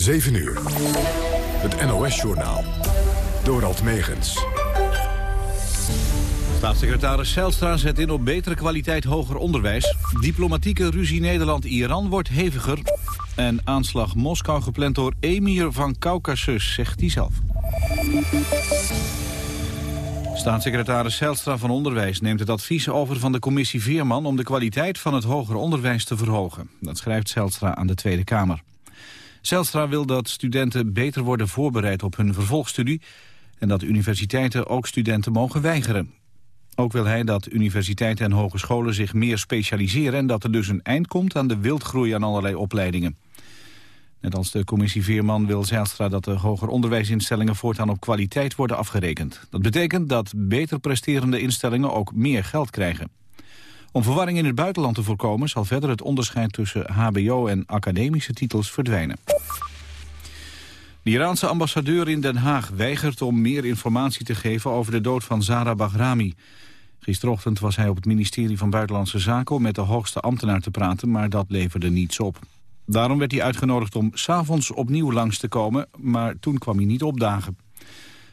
7 uur. Het NOS-journaal. Dorald Megens. Staatssecretaris Zijlstra zet in op betere kwaliteit hoger onderwijs. Diplomatieke ruzie Nederland-Iran wordt heviger. En aanslag Moskou gepland door emir van Caucasus, zegt hij zelf. Staatssecretaris Zijlstra van Onderwijs neemt het advies over van de commissie Veerman... om de kwaliteit van het hoger onderwijs te verhogen. Dat schrijft Zijlstra aan de Tweede Kamer. Zijlstra wil dat studenten beter worden voorbereid op hun vervolgstudie... en dat universiteiten ook studenten mogen weigeren. Ook wil hij dat universiteiten en hogescholen zich meer specialiseren... en dat er dus een eind komt aan de wildgroei aan allerlei opleidingen. Net als de commissie Veerman wil Zijlstra dat de hoger onderwijsinstellingen voortaan op kwaliteit worden afgerekend. Dat betekent dat beter presterende instellingen ook meer geld krijgen. Om verwarring in het buitenland te voorkomen zal verder het onderscheid tussen hbo en academische titels verdwijnen. De Iraanse ambassadeur in Den Haag weigert om meer informatie te geven over de dood van Zara Bahrami. Gisterochtend was hij op het ministerie van Buitenlandse Zaken om met de hoogste ambtenaar te praten, maar dat leverde niets op. Daarom werd hij uitgenodigd om s'avonds opnieuw langs te komen, maar toen kwam hij niet opdagen.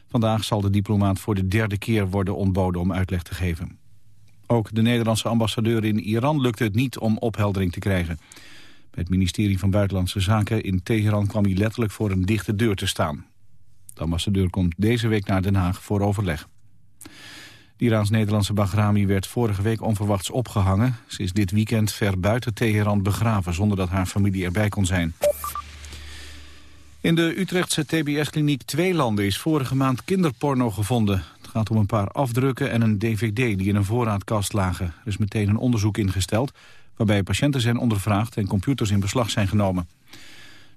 Vandaag zal de diplomaat voor de derde keer worden ontboden om uitleg te geven. Ook de Nederlandse ambassadeur in Iran lukte het niet om opheldering te krijgen. Bij het ministerie van Buitenlandse Zaken in Teheran kwam hij letterlijk voor een dichte deur te staan. De ambassadeur komt deze week naar Den Haag voor overleg. De Iraans-Nederlandse Bahrami werd vorige week onverwachts opgehangen. Ze is dit weekend ver buiten Teheran begraven... zonder dat haar familie erbij kon zijn. In de Utrechtse TBS-kliniek Tweelanden is vorige maand kinderporno gevonden. Het gaat om een paar afdrukken en een dvd die in een voorraadkast lagen. Er is meteen een onderzoek ingesteld... waarbij patiënten zijn ondervraagd en computers in beslag zijn genomen.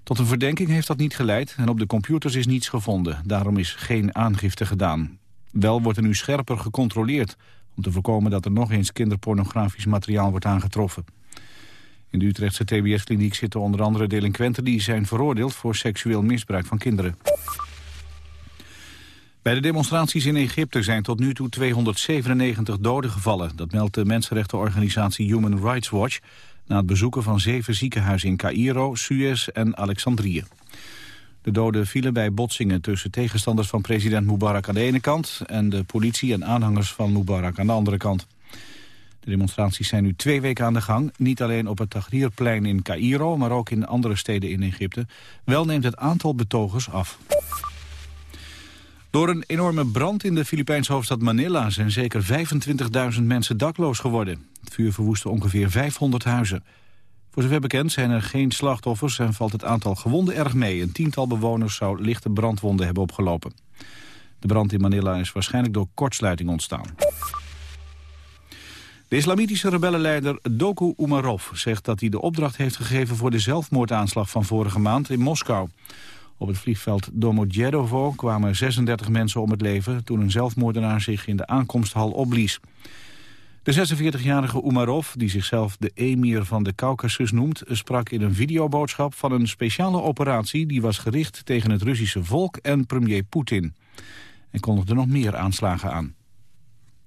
Tot een verdenking heeft dat niet geleid en op de computers is niets gevonden. Daarom is geen aangifte gedaan. Wel wordt er nu scherper gecontroleerd... om te voorkomen dat er nog eens kinderpornografisch materiaal wordt aangetroffen. In de Utrechtse TBS-kliniek zitten onder andere delinquenten... die zijn veroordeeld voor seksueel misbruik van kinderen. Bij de demonstraties in Egypte zijn tot nu toe 297 doden gevallen. Dat meldt de mensenrechtenorganisatie Human Rights Watch... na het bezoeken van zeven ziekenhuizen in Cairo, Suez en Alexandrië. De doden vielen bij botsingen tussen tegenstanders van president Mubarak aan de ene kant... en de politie en aanhangers van Mubarak aan de andere kant. De demonstraties zijn nu twee weken aan de gang. Niet alleen op het Tahrirplein in Cairo, maar ook in andere steden in Egypte. Wel neemt het aantal betogers af. Door een enorme brand in de Filipijnse hoofdstad Manila... zijn zeker 25.000 mensen dakloos geworden. Het vuur verwoestte ongeveer 500 huizen. Voor zover bekend zijn er geen slachtoffers en valt het aantal gewonden erg mee. Een tiental bewoners zou lichte brandwonden hebben opgelopen. De brand in Manila is waarschijnlijk door kortsluiting ontstaan. De islamitische rebellenleider Doku Umarov zegt dat hij de opdracht heeft gegeven voor de zelfmoordaanslag van vorige maand in Moskou. Op het vliegveld Domodedovo kwamen 36 mensen om het leven toen een zelfmoordenaar zich in de aankomsthal opblies. De 46-jarige Umarov, die zichzelf de emir van de Caucasus noemt... sprak in een videoboodschap van een speciale operatie... die was gericht tegen het Russische volk en premier Poetin. En kondigde nog meer aanslagen aan.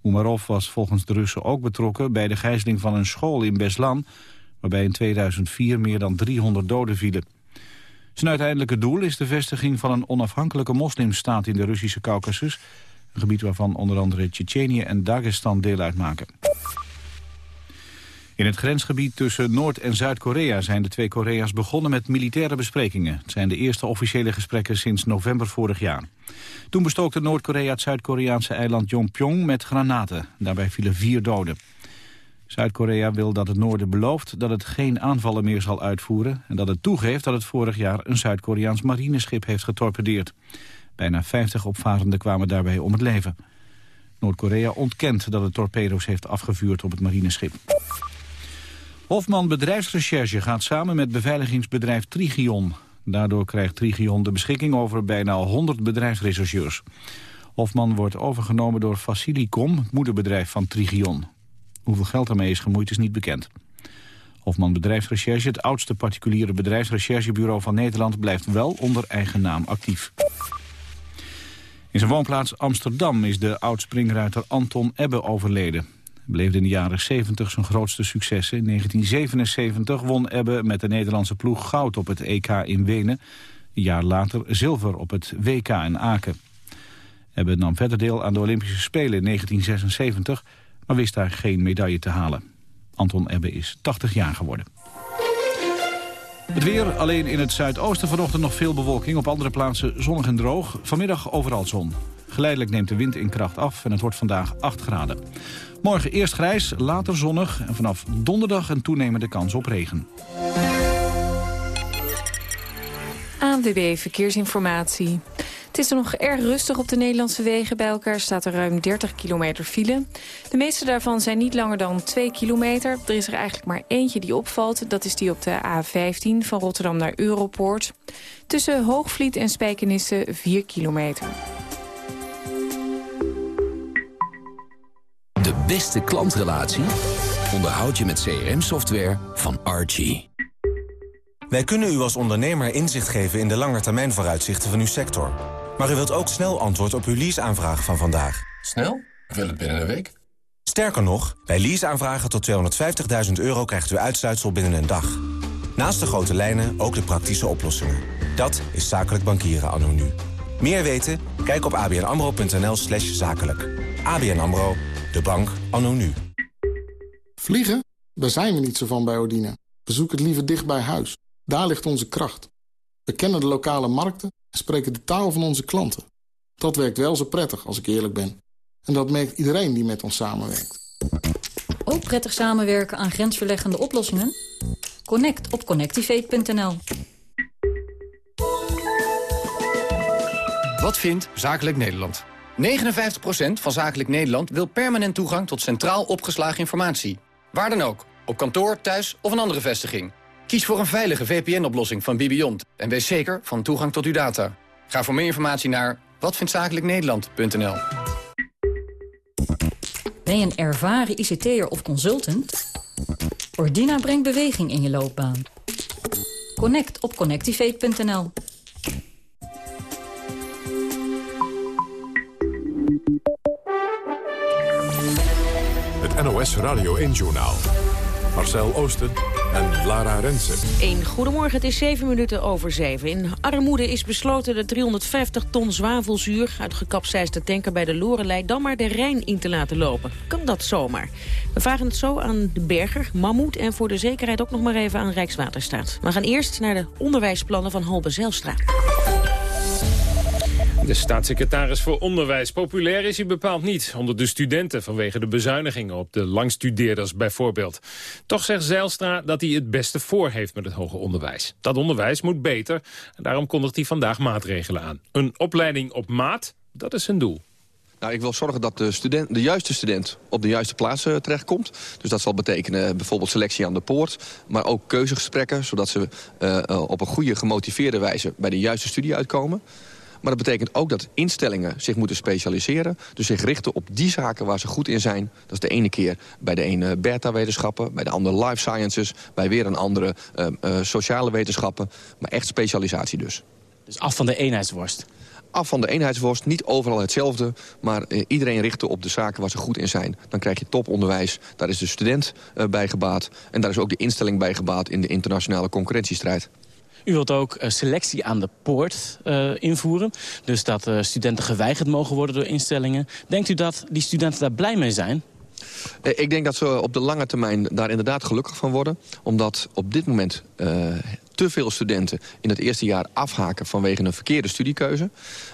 Umarov was volgens de Russen ook betrokken bij de gijzeling van een school in Beslan... waarbij in 2004 meer dan 300 doden vielen. Zijn uiteindelijke doel is de vestiging van een onafhankelijke moslimstaat in de Russische Caucasus... Een gebied waarvan onder andere Tsjetsjenië en Dagestan deel uitmaken. In het grensgebied tussen Noord- en Zuid-Korea zijn de twee Korea's begonnen met militaire besprekingen. Het zijn de eerste officiële gesprekken sinds november vorig jaar. Toen bestookte Noord-Korea het Zuid-Koreaanse eiland Yongpyong met granaten. Daarbij vielen vier doden. Zuid-Korea wil dat het noorden belooft dat het geen aanvallen meer zal uitvoeren... en dat het toegeeft dat het vorig jaar een Zuid-Koreaans marineschip heeft getorpedeerd. Bijna 50 opvarenden kwamen daarbij om het leven. Noord-Korea ontkent dat het torpedo's heeft afgevuurd op het marineschip. Hofman Bedrijfsrecherche gaat samen met beveiligingsbedrijf Trigion. Daardoor krijgt Trigion de beschikking over bijna 100 bedrijfsrechercheurs. Hofman wordt overgenomen door Facilicom, moederbedrijf van Trigion. Hoeveel geld ermee is gemoeid is niet bekend. Hofman Bedrijfsrecherche, het oudste particuliere bedrijfsrecherchebureau van Nederland... blijft wel onder eigen naam actief. In zijn woonplaats Amsterdam is de oud-springruiter Anton Ebbe overleden. Hij beleefde in de jaren 70 zijn grootste successen. In 1977 won Ebbe met de Nederlandse ploeg goud op het EK in Wenen. Een jaar later zilver op het WK in Aken. Ebbe nam verder deel aan de Olympische Spelen in 1976... maar wist daar geen medaille te halen. Anton Ebbe is 80 jaar geworden. Het weer, alleen in het zuidoosten vanochtend nog veel bewolking. Op andere plaatsen zonnig en droog. Vanmiddag overal zon. Geleidelijk neemt de wind in kracht af en het wordt vandaag 8 graden. Morgen eerst grijs, later zonnig en vanaf donderdag een toenemende kans op regen. ANWB Verkeersinformatie. Het is er nog erg rustig op de Nederlandse wegen. Bij elkaar staat er ruim 30 kilometer file. De meeste daarvan zijn niet langer dan 2 kilometer. Er is er eigenlijk maar eentje die opvalt. Dat is die op de A15 van Rotterdam naar Europoort. Tussen Hoogvliet en Spijkenisse 4 kilometer. De beste klantrelatie onderhoud je met CRM-software van Archie. Wij kunnen u als ondernemer inzicht geven in de langetermijnvooruitzichten van uw sector. Maar u wilt ook snel antwoord op uw leaseaanvraag van vandaag. Snel? Ik wil het binnen een week. Sterker nog, bij leaseaanvragen tot 250.000 euro krijgt u uitsluitsel binnen een dag. Naast de grote lijnen ook de praktische oplossingen. Dat is zakelijk bankieren anno nu. Meer weten? Kijk op abnamro.nl slash zakelijk. ABN AMRO, de bank anno nu. Vliegen? Daar zijn we niet zo van bij Odina. We zoeken het liever dicht bij huis. Daar ligt onze kracht. We kennen de lokale markten en spreken de taal van onze klanten. Dat werkt wel zo prettig, als ik eerlijk ben. En dat merkt iedereen die met ons samenwerkt. Ook prettig samenwerken aan grensverleggende oplossingen? Connect op connectivate.nl. Wat vindt Zakelijk Nederland? 59% van Zakelijk Nederland wil permanent toegang tot centraal opgeslagen informatie. Waar dan ook, op kantoor, thuis of een andere vestiging. Kies voor een veilige VPN-oplossing van Bibiont en wees zeker van toegang tot uw data. Ga voor meer informatie naar watvindtzakelijknederland.nl. Ben je een ervaren ICT'er of consultant? Ordina brengt beweging in je loopbaan. Connect op connectivate.nl. Het NOS Radio 1-journaal. Marcel Oosten en Lara Rensen. Een goedemorgen, het is 7 minuten over 7. In armoede is besloten de 350 ton zwavelzuur... uit gekapseisde tanker bij de Lorelei dan maar de Rijn in te laten lopen. Kan dat zomaar? We vragen het zo aan de berger, Mammoet... en voor de zekerheid ook nog maar even aan Rijkswaterstaat. We gaan eerst naar de onderwijsplannen van Halbe Zijlstra. De staatssecretaris voor Onderwijs. Populair is hij bepaald niet onder de studenten... vanwege de bezuinigingen op de langstudeerders bijvoorbeeld. Toch zegt Zeilstra dat hij het beste voor heeft met het hoger onderwijs. Dat onderwijs moet beter en daarom kondigt hij vandaag maatregelen aan. Een opleiding op maat, dat is zijn doel. Nou, ik wil zorgen dat de, student, de juiste student op de juiste plaats uh, terechtkomt. Dus dat zal betekenen bijvoorbeeld selectie aan de poort. Maar ook keuzegesprekken, zodat ze uh, op een goede gemotiveerde wijze... bij de juiste studie uitkomen. Maar dat betekent ook dat instellingen zich moeten specialiseren. Dus zich richten op die zaken waar ze goed in zijn. Dat is de ene keer bij de ene beta-wetenschappen... bij de andere life sciences, bij weer een andere uh, uh, sociale wetenschappen. Maar echt specialisatie dus. Dus af van de eenheidsworst? af van de eenheidsworst. Niet overal hetzelfde, maar uh, iedereen richten op de zaken waar ze goed in zijn. Dan krijg je toponderwijs. Daar is de student uh, bij gebaat. En daar is ook de instelling bij gebaat in de internationale concurrentiestrijd. U wilt ook uh, selectie aan de poort uh, invoeren. Dus dat uh, studenten geweigerd mogen worden door instellingen. Denkt u dat die studenten daar blij mee zijn? Ik denk dat ze op de lange termijn daar inderdaad gelukkig van worden. Omdat op dit moment te veel studenten in het eerste jaar afhaken vanwege een verkeerde studiekeuze.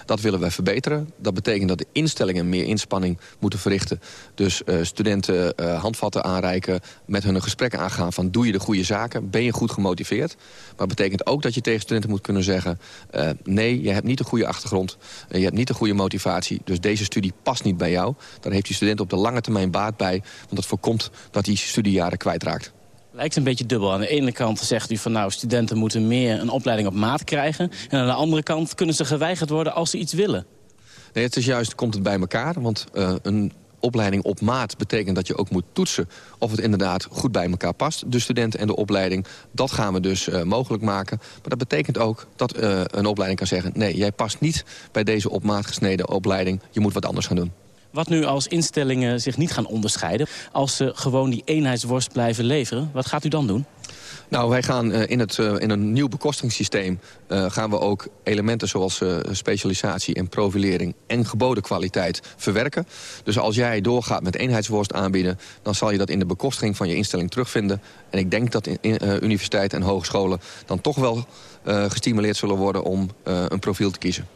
Dat willen wij verbeteren. Dat betekent dat de instellingen meer inspanning moeten verrichten. Dus uh, studenten uh, handvatten aanreiken, met hun een gesprek aangaan van doe je de goede zaken, ben je goed gemotiveerd. Maar dat betekent ook dat je tegen studenten moet kunnen zeggen... Uh, nee, je hebt niet de goede achtergrond, je hebt niet de goede motivatie... dus deze studie past niet bij jou. Daar heeft die student op de lange termijn baat bij... want dat voorkomt dat hij studiejaren kwijtraakt. Lijkt een beetje dubbel. Aan de ene kant zegt u van nou, studenten moeten meer een opleiding op maat krijgen. En aan de andere kant kunnen ze geweigerd worden als ze iets willen. Nee, het is juist, komt het bij elkaar. Want uh, een opleiding op maat betekent dat je ook moet toetsen... of het inderdaad goed bij elkaar past, de student en de opleiding. Dat gaan we dus uh, mogelijk maken. Maar dat betekent ook dat uh, een opleiding kan zeggen... nee, jij past niet bij deze op maat gesneden opleiding. Je moet wat anders gaan doen. Wat nu als instellingen zich niet gaan onderscheiden... als ze gewoon die eenheidsworst blijven leveren, wat gaat u dan doen? Nou, wij gaan uh, in, het, uh, in een nieuw bekostingssysteem... Uh, gaan we ook elementen zoals specialisatie en profilering... en geboden kwaliteit verwerken. Dus als jij doorgaat met eenheidsworst aanbieden... dan zal je dat in de bekostiging van je instelling terugvinden. En ik denk dat in universiteiten en hogescholen... dan toch wel gestimuleerd zullen worden om een profiel te kiezen.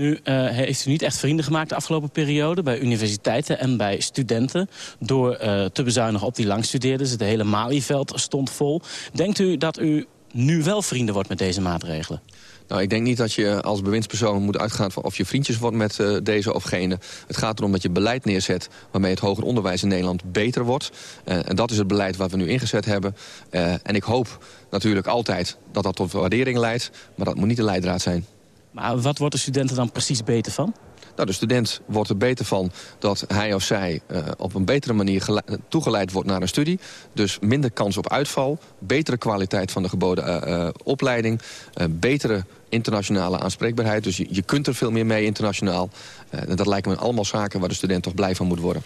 Nu uh, heeft u niet echt vrienden gemaakt de afgelopen periode... bij universiteiten en bij studenten... door uh, te bezuinigen op die langstudeerders. Het hele Malieveld stond vol. Denkt u dat u nu wel vrienden wordt met deze maatregelen? Nou, ik denk niet dat je als bewindspersoon moet uitgaan... van of je vriendjes wordt met uh, deze of gene. Het gaat erom dat je beleid neerzet... waarmee het hoger onderwijs in Nederland beter wordt. En dat is het beleid wat we nu ingezet hebben. En ik hoop natuurlijk altijd dat dat tot waardering leidt. Maar dat moet niet de leidraad zijn. Maar wat wordt de student er dan precies beter van? Nou, de student wordt er beter van dat hij of zij uh, op een betere manier toegeleid wordt naar een studie. Dus minder kans op uitval, betere kwaliteit van de geboden uh, uh, opleiding... betere internationale aanspreekbaarheid. Dus je, je kunt er veel meer mee internationaal. dat lijken me allemaal zaken waar de student toch blij van moet worden.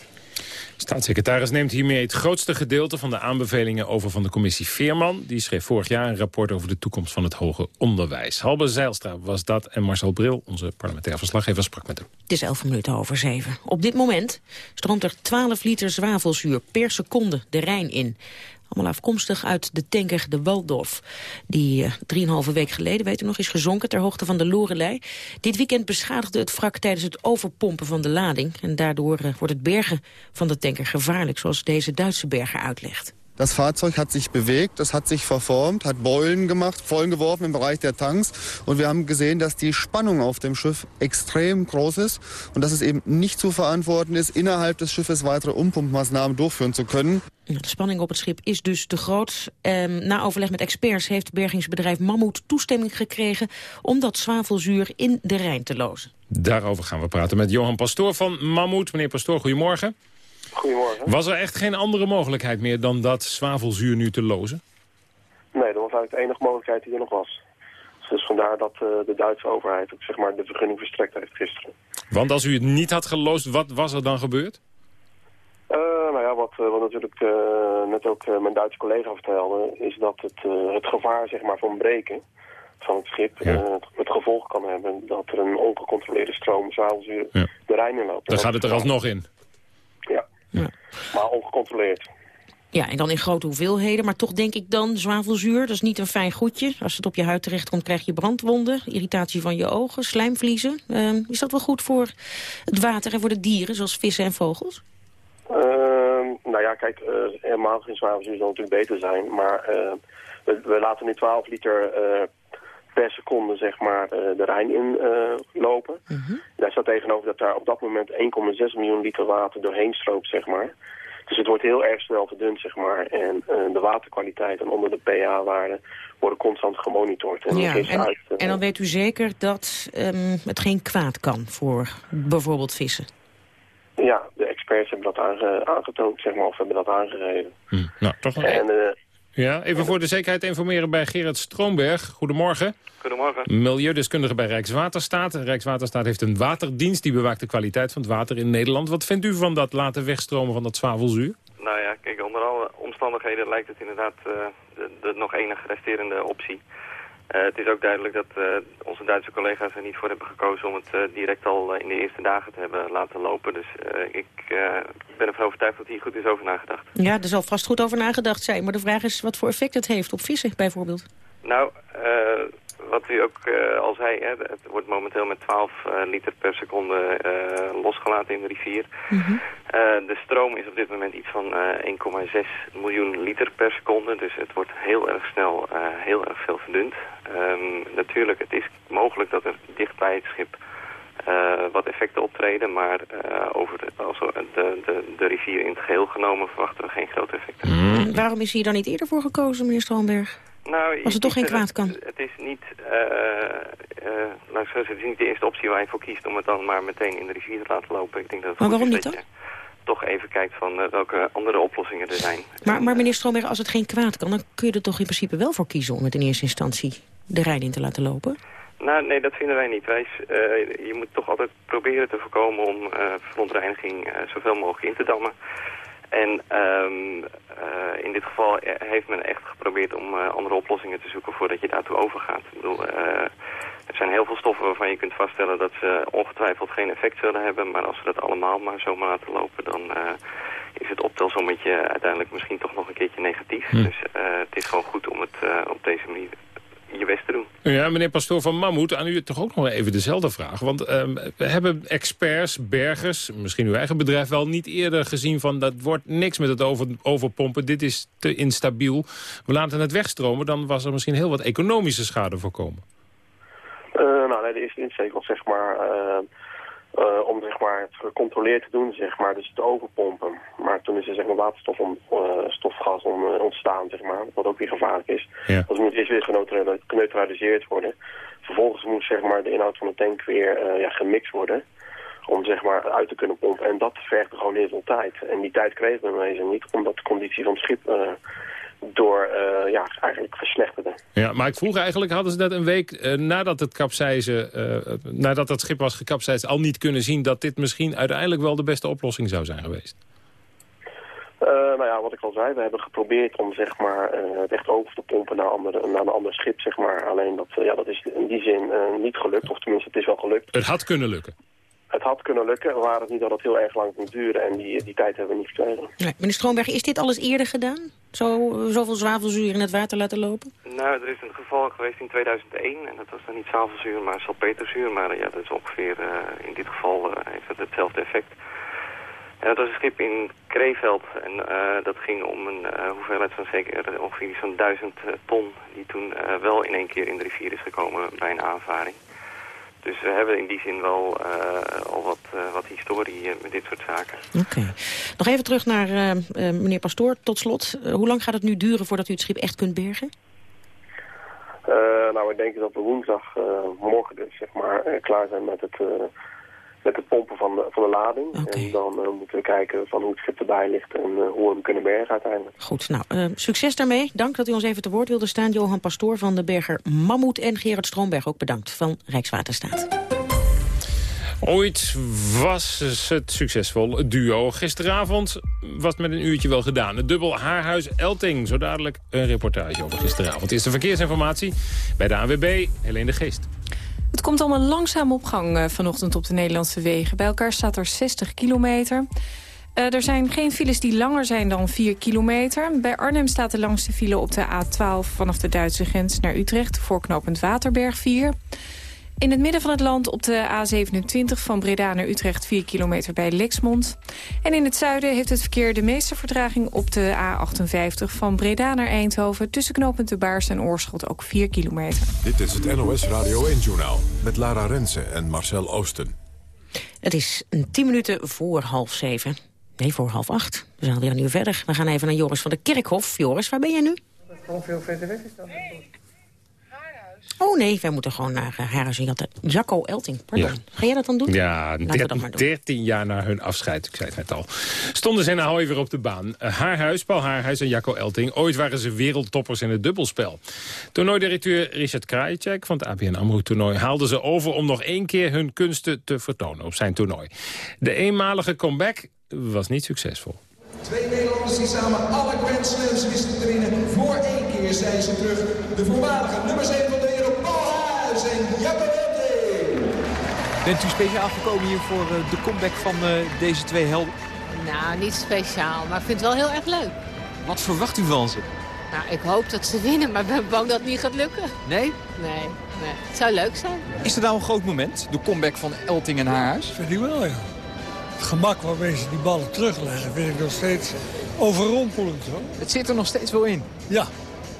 Staatssecretaris neemt hiermee het grootste gedeelte van de aanbevelingen over van de commissie Veerman. Die schreef vorig jaar een rapport over de toekomst van het hoger onderwijs. Halbe Zeilstra was dat en Marcel Bril, onze parlementair verslaggever, sprak met hem. Het is elf minuten over zeven. Op dit moment stroomt er 12 liter zwavelzuur per seconde de Rijn in. Allemaal afkomstig uit de tanker de Waldorf. Die uh, drieënhalve week geleden, weet u nog, is gezonken ter hoogte van de Lorelei. Dit weekend beschadigde het wrak tijdens het overpompen van de lading. En daardoor uh, wordt het bergen van de tanker gevaarlijk, zoals deze Duitse berger uitlegt. Das Fahrzeug hat sich bewegt, es hat sich verformt, hat Beulen gemacht, Vollen geworfen im Bereich der Tanks. Und wir haben gesehen, dass die Spannung auf dem Schiff extrem groß ist und dass es eben nicht zu verantworten ist, innerhalb des Schiffes weitere Umpumpmaßnahmen durchführen zu können. De spanning op het schip is dus te groot. Um, na overleg met experts heeft bergingsbedrijf Mammoet toestemming gekregen... om dat zwavelzuur in de Rijn te lozen. Daarover gaan we praten met Johan Pastoor van Mammoet. Meneer Pastoor, goedemorgen. Goedemorgen. Was er echt geen andere mogelijkheid meer dan dat zwavelzuur nu te lozen? Nee, dat was eigenlijk de enige mogelijkheid die er nog was. Dus vandaar dat uh, de Duitse overheid ook, zeg maar, de vergunning verstrekt heeft gisteren. Want als u het niet had geloosd, wat was er dan gebeurd? Uh, nou ja, wat, wat natuurlijk uh, net ook mijn Duitse collega vertelde... is dat het, het gevaar zeg maar, van breken van het schip ja. het gevolg kan hebben... dat er een ongecontroleerde stroom zwavelzuur ja. de Rijn in loopt. Dan gaat het er alsnog in? Ja. Ja. Maar ongecontroleerd. Ja, en dan in grote hoeveelheden. Maar toch denk ik dan, zwavelzuur, dat is niet een fijn goedje. Als het op je huid terechtkomt, krijg je brandwonden, irritatie van je ogen, slijmvliezen. Uh, is dat wel goed voor het water en voor de dieren, zoals vissen en vogels? Uh, nou ja, kijk, uh, helemaal geen zwavelzuur zal natuurlijk beter zijn. Maar we, we, laten nu 12 liter per seconde zeg maar, de Rijn in lopen. -huh. Daar staat tegenover dat daar op dat moment 1,6 miljoen liter water doorheen stroomt, zeg maar. Dus het wordt heel erg snel verdund, zeg maar. En uh, de waterkwaliteit en onder de pH-waarde worden constant gemonitord. En, ja, en, uit, uh, en, dan weet u zeker dat um, het geen kwaad kan voor bijvoorbeeld vissen? Ja, de experts hebben dat aange aangetoond, zeg maar, of hebben dat aangegeven. Hm. Nou, toch wel. En, uh, ja, even voor de zekerheid informeren bij Gerard Stroomberg. Goedemorgen. Goedemorgen. Milieudeskundige bij Rijkswaterstaat. Rijkswaterstaat heeft een waterdienst die bewaakt de kwaliteit van het water in Nederland. Wat vindt u van dat laten wegstromen van dat zwavelzuur? Nou ja, kijk, onder alle omstandigheden lijkt het inderdaad uh, de, de nog enige resterende optie. Uh, het is ook duidelijk dat uh, onze Duitse collega's er niet voor hebben gekozen om het uh, direct al in de eerste dagen te hebben laten lopen. Dus ik ben ervan overtuigd dat hier goed is over nagedacht. Ja, er zal vast goed over nagedacht zijn. Maar de vraag is wat voor effect het heeft op vissen bijvoorbeeld. Nou, wat u ook uh, al zei, hè, het wordt momenteel met 12 uh, liter per seconde uh, losgelaten in de rivier. Mm -hmm. de stroom is op dit moment iets van 1,6 miljoen liter per seconde. Dus het wordt heel erg snel heel erg veel verdund. Um, natuurlijk, het is mogelijk dat er dicht bij het schip wat effecten optreden. Maar over de, als de, de, de, rivier in het geheel genomen verwachten we geen grote effecten. Mm. Waarom is hier dan niet eerder voor gekozen, meneer Stroomberg? Nou, Als het toch geen kwaad kan? Het, het is niet, uh, uh, nou, het is niet de eerste optie waar je voor kiest om het dan maar meteen in de rivier te laten lopen. Ik denk dat het maar waarom niet dan? toch even kijkt van uh, welke andere oplossingen er zijn. Maar, maar meneer Stroomberg, als het geen kwaad kan, dan kun je er toch in principe wel voor kiezen om het in eerste instantie de Rijn in te laten lopen? Nou, nee, dat vinden wij niet. Wij, uh, je moet toch altijd proberen te voorkomen om uh, verontreiniging zoveel mogelijk in te dammen. En um, in dit geval heeft men echt geprobeerd om andere oplossingen te zoeken voordat je daartoe overgaat. Ik bedoel, er zijn heel veel stoffen waarvan je kunt vaststellen dat ze ongetwijfeld geen effect zullen hebben. Maar als we dat allemaal maar zomaar laten lopen, dan is het optelsommetje uiteindelijk misschien toch nog een keertje negatief. Hm. Dus het is gewoon goed om het op deze manier je best te doen. Ja, meneer Pastoor van Mammoet, aan u toch ook nog even dezelfde vraag. Want um, we hebben experts, bergers, misschien uw eigen bedrijf wel... niet eerder gezien van dat wordt niks met het over, overpompen. Dit is te instabiel. We laten het wegstromen, dan was er misschien heel wat economische schade voorkomen. Uh, nou, nee, de eerste insteek was zeg maar... Uh uh, om zeg maar, het gecontroleerd te doen, zeg maar, dus te overpompen. Maar toen is er zeg maar, waterstof om, uh, stofgas om, uh, ontstaan, zeg maar, wat ook weer gevaarlijk is. Ja. Dat moet eerst weer geneutraliseerd worden. Vervolgens moet zeg maar, de inhoud van de tank weer ja, gemixt worden om zeg maar uit te kunnen pompen. En dat vergt gewoon heel veel tijd. En die tijd kregen we ineens niet, omdat de conditie van het schip door uh, ja, eigenlijk verslechterde. Ja, maar ik vroeg eigenlijk, hadden ze dat een week uh, nadat het kapseizen, uh, nadat het schip was gekapseisd, al niet kunnen zien dat dit misschien uiteindelijk wel de beste oplossing zou zijn geweest? nou ja, wat ik al zei, we hebben geprobeerd om zeg maar, het echt over te pompen naar, andere, naar een ander schip. Zeg maar. Alleen dat, ja, dat is in die zin niet gelukt, of tenminste het is wel gelukt. Het had kunnen lukken? Het had kunnen lukken, waar het niet dat het heel erg lang moet duren. En die, die tijd hebben we niet gekregen. Nee, meneer Stroomberg, is dit alles eerder gedaan? Zo, zoveel zwavelzuur in het water laten lopen? Nou, er is een geval geweest in 2001. En dat was dan niet zwavelzuur, maar salpeterzuur. Maar ja, dat is ongeveer, uh, in dit geval uh, heeft het hetzelfde effect. En dat was een schip in Kreeveld. En uh, dat ging om een hoeveelheid van zeker ongeveer zo'n duizend ton... die toen wel in één keer in de rivier is gekomen bij een aanvaring. Dus we hebben in die zin wel uh, al wat, uh, wat historie uh, met dit soort zaken. Oké. Nog even terug naar meneer Pastoor, tot slot. hoe lang gaat het nu duren voordat u het schip echt kunt bergen? nou, ik denk dat we woensdag, morgen dus, zeg maar, klaar zijn met het met het pompen van de, van de lading. En dan uh, moeten we kijken van hoe het schip erbij ligt en uh, hoe we hem kunnen bergen uiteindelijk. Goed, nou, uh, succes daarmee. Dank dat u ons even te woord wilde staan. Johan Pastoor van de Berger Mammoet en Gerard Stroomberg ook bedankt van Rijkswaterstaat. Ooit was het succesvol duo. Gisteravond was het met een uurtje wel gedaan. Het dubbel Haarhuis-Elting. Zo dadelijk een reportage over gisteravond. Eerste verkeersinformatie bij de ANWB, Helene de Geest. Het komt allemaal langzaam op gang uh, vanochtend op de Nederlandse wegen. Bij elkaar staat er 60 kilometer. Uh, er zijn geen files die langer zijn dan 4 kilometer. Bij Arnhem staat de langste file op de A12 vanaf de Duitse grens naar Utrecht... voorknopend Waterberg 4. In het midden van het land op de A27 van Breda naar Utrecht 4 kilometer bij Lexmond. En in het zuiden heeft het verkeer de meeste vertraging op de A58 van Breda naar Eindhoven... tussen knooppunt de Baars en Oorschot ook 4 kilometer. Dit is het NOS Radio 1-journaal met Lara Rensen en Marcel Oosten. Het is 10 minuten voor half zeven. Nee, voor half acht. We zijn alweer een uur verder. We gaan even naar Joris van de Kerkhof. Joris, waar ben jij nu? Dat gewoon veel verder weg is dan. Oh nee, wij moeten gewoon naar uh, Harris en Jacco Elting, pardon. Ga jij dat dan doen? Ja, 13 jaar na hun afscheid, ik zei het net al. Stonden ze nou weer op de baan. Uh, Haarhuis, Paul Haarhuis en Jacco Elting. Ooit waren ze wereldtoppers in het dubbelspel. Toernooidirecteur Richard Krajicek van het ABN AMRO-toernooi... haalde ze over om nog één keer hun kunsten te vertonen op zijn toernooi. De eenmalige comeback was niet succesvol. Twee Nederlanders die samen alle Grand Slams wisten te winnen. Voor één keer zijn ze terug. De voormalige nummer 7 van de Bent u speciaal gekomen hier voor eh, de comeback van eh, deze twee helden? Nou, niet speciaal, maar ik vind het wel heel erg leuk. Wat verwacht u van ze? Nou, ik hoop dat ze winnen, maar ik ben bang dat het niet gaat lukken. Nee? Nee, nee. Het zou leuk zijn. Is er nou een groot moment, de comeback van Elting en Haarhuis? Vind ik wel, ja. Het gemak waarmee ze die ballen terugleggen vind ik nog steeds overrompelend. Hoor. Het zit er nog steeds wel in? Ja,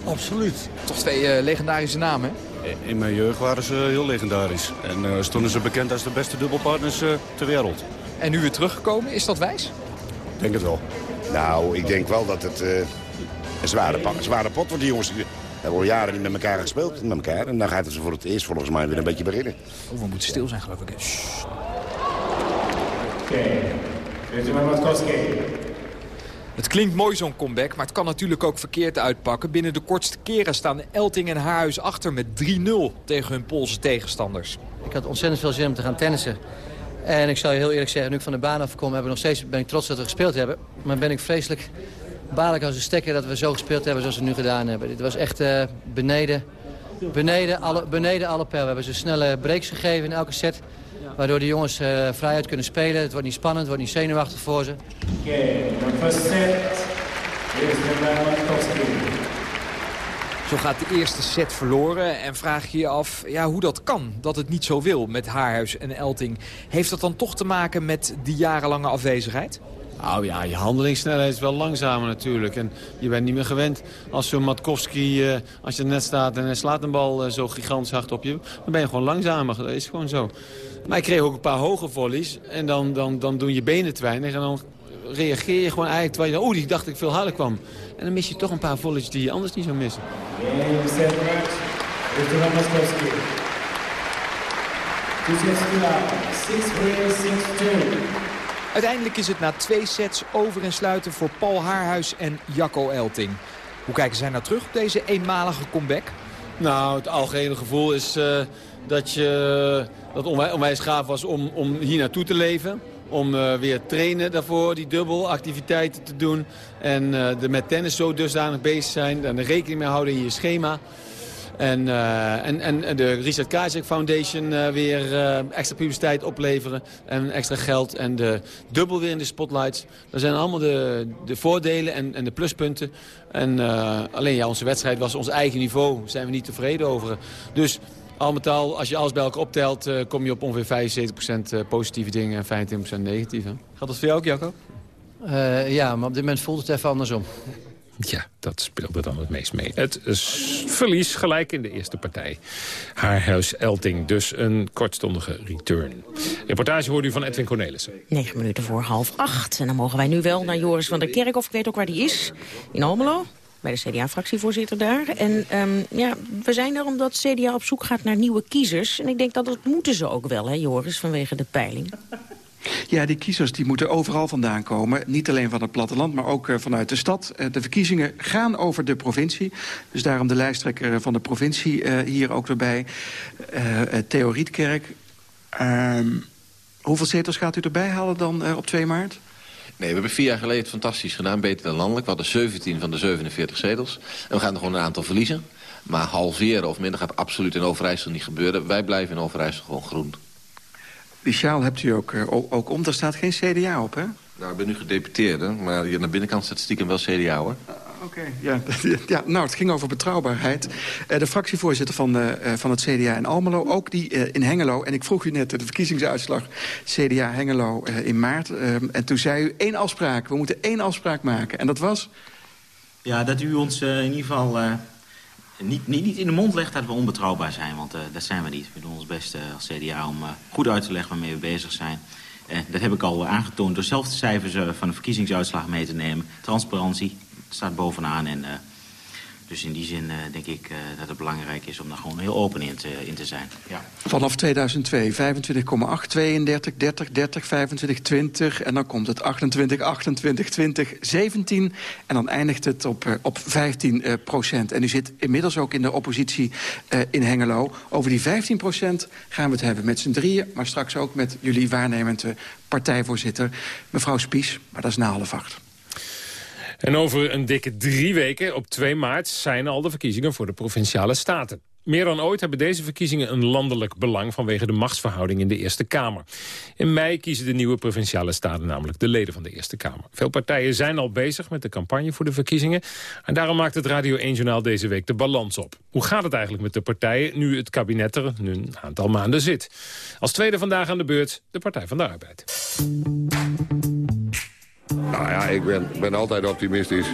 absoluut. Toch twee uh, legendarische namen, hè? In mijn jeugd waren ze heel legendarisch. En uh, stonden ze bekend als de beste dubbelpartners uh, ter wereld. En nu weer teruggekomen, is dat wijs? Ik denk het wel. Nou, ik denk wel dat het uh, een, zware, een zware pot wordt. Die jongens die hebben al jaren niet met elkaar gespeeld. Met elkaar. En dan gaat het voor het eerst volgens mij weer een beetje beginnen. Oh, we moeten stil zijn, geloof ik. Oké. Wat kost Het klinkt mooi zo'n comeback, maar het kan natuurlijk ook verkeerd uitpakken. Binnen de kortste keren staan Elting en Haarhuis achter met 3-0 tegen hun Poolse tegenstanders. Ik had ontzettend veel zin om te gaan tennissen. En ik zal je heel eerlijk zeggen, nu ik van de baan afkom... Hebben nog steeds, ben ik trots dat we gespeeld hebben. Maar ben ik vreselijk baarlijk als een stekker dat we zo gespeeld hebben zoals we nu gedaan hebben. Dit was echt uh, beneden, beneden, alle, beneden alle pijl. We hebben ze snelle breaks gegeven in elke set. Waardoor de jongens uh, vrijuit kunnen spelen. Het wordt niet spannend, het wordt niet zenuwachtig voor ze. Oké, okay, de first set is Zo gaat de eerste set verloren en vraag je je af ja, hoe dat kan. Dat het niet zo wil met Haarhuis en Elting. Heeft dat dan toch te maken met die jarenlange afwezigheid? Nou ja, je handelingssnelheid is wel langzamer natuurlijk. En je bent niet meer gewend als zo'n Matkowski, uh, als je er net staat en hij slaat een bal uh, zo gigantisch hard op je. Dan ben je gewoon langzamer. Dat is gewoon zo. Maar ik kreeg ook een paar hoge volleys. En dan, dan, dan doen je benen te weinig. En dan reageer je gewoon eigenlijk terwijl je... Oh, die dacht ik veel harder kwam. En dan mis je toch een paar volleys die je anders niet zou missen. Uiteindelijk is het na twee sets over en sluiten voor Paul Haarhuis en Jacco Elting. Hoe kijken zij nou terug op deze eenmalige comeback? Nou, het algehele gevoel is uh, dat, je, dat onwijs, gaaf was om, om hier naartoe te leven. Om uh, weer trainen daarvoor, die dubbelactiviteiten te doen. En uh, met tennis zo dusdanig bezig zijn. En er rekening mee houden in je schema. En, uh, en, en de Richard Kajak Foundation weer uh, extra publiciteit opleveren. En extra geld. En de dubbel weer in de spotlights. Dat zijn allemaal de, de voordelen en, en de pluspunten. En alleen ja, onze wedstrijd was ons eigen niveau. Daar zijn we niet tevreden over. Dus al met al, als je alles bij elkaar optelt, kom je op ongeveer 75% positieve dingen en 25% negatieve. Gaat dat voor jou ook, Jacco? ja, maar op dit moment voelt het even andersom. Ja, dat speelde dan het meest mee. Het verlies gelijk in de eerste partij. Haarhuis Elting, dus een kortstondige return. Reportage hoorde u van Edwin Cornelissen. 9 minuten voor half acht. En dan mogen wij nu wel naar Joris van der Kerk, of ik weet ook waar die is. In Almelo bij de CDA-fractievoorzitter daar. En um, ja, we zijn er omdat CDA op zoek gaat naar nieuwe kiezers. En ik denk dat dat moeten ze ook wel, hè Joris, vanwege de peiling. Ja, die kiezers die moeten overal vandaan komen. Niet alleen van het platteland, maar ook uh, vanuit de stad. Uh, de verkiezingen gaan over de provincie. Dus daarom de lijsttrekker van de provincie hier ook erbij. Theo Rietkerk. Ehm, hoeveel zetels gaat u erbij halen dan op 2 maart? Nee, we hebben vier jaar geleden het fantastisch gedaan, beter dan landelijk. We hadden 17 van de 47 zetels. En we gaan er gewoon een aantal verliezen. Maar halveren of minder gaat absoluut in Overijssel niet gebeuren. Wij blijven in Overijssel gewoon groen. Die sjaal hebt u ook, ook om. Daar staat geen CDA op, hè? Nou, ik ben nu gedeputeerde, maar hier naar binnenkant staat stiekem wel CDA, hoor. Oké, ja, ja, nou, het ging over betrouwbaarheid. Uh, de fractievoorzitter van, uh, van het CDA in Almelo, ook die in Hengelo. En ik vroeg u net de verkiezingsuitslag CDA Hengelo in maart. en toen zei u één afspraak, we moeten één afspraak maken. En dat was? Ja, dat u ons in ieder geval niet, niet, niet in de mond legt dat we onbetrouwbaar zijn. Want dat zijn we niet. We doen ons best als CDA om goed uit te leggen waarmee we bezig zijn. dat heb ik al aangetoond door zelf de cijfers van de verkiezingsuitslag mee te nemen. Transparantie staat bovenaan en dus in die zin uh, denk ik uh, dat het belangrijk is om daar gewoon heel open in te, in te zijn. Ja. Vanaf 2002 25,8, 32, 30, 30, 25, 20 en dan komt het 28, 28, 20, 17 en dan eindigt het op, op 15 procent. En u zit inmiddels ook in de oppositie in Hengelo. Over die 15 procent gaan we het hebben met z'n drieën, maar straks ook met jullie waarnemende partijvoorzitter, mevrouw Spies. Maar dat is na half acht. En over een dikke drie weken, op 2 maart, zijn al de verkiezingen voor de Provinciale Staten. Meer dan ooit hebben deze verkiezingen een landelijk belang vanwege de machtsverhouding in de Eerste Kamer. In mei kiezen de nieuwe Provinciale Staten namelijk de leden van de Eerste Kamer. Veel partijen zijn al bezig met de campagne voor de verkiezingen. En daarom maakt het Radio 1-journaal deze week de balans op. Hoe gaat het eigenlijk met de partijen nu het kabinet er nu een aantal maanden zit? Als tweede vandaag aan de beurt de Partij van de Arbeid. Nou ja, ik ben, ben altijd optimistisch.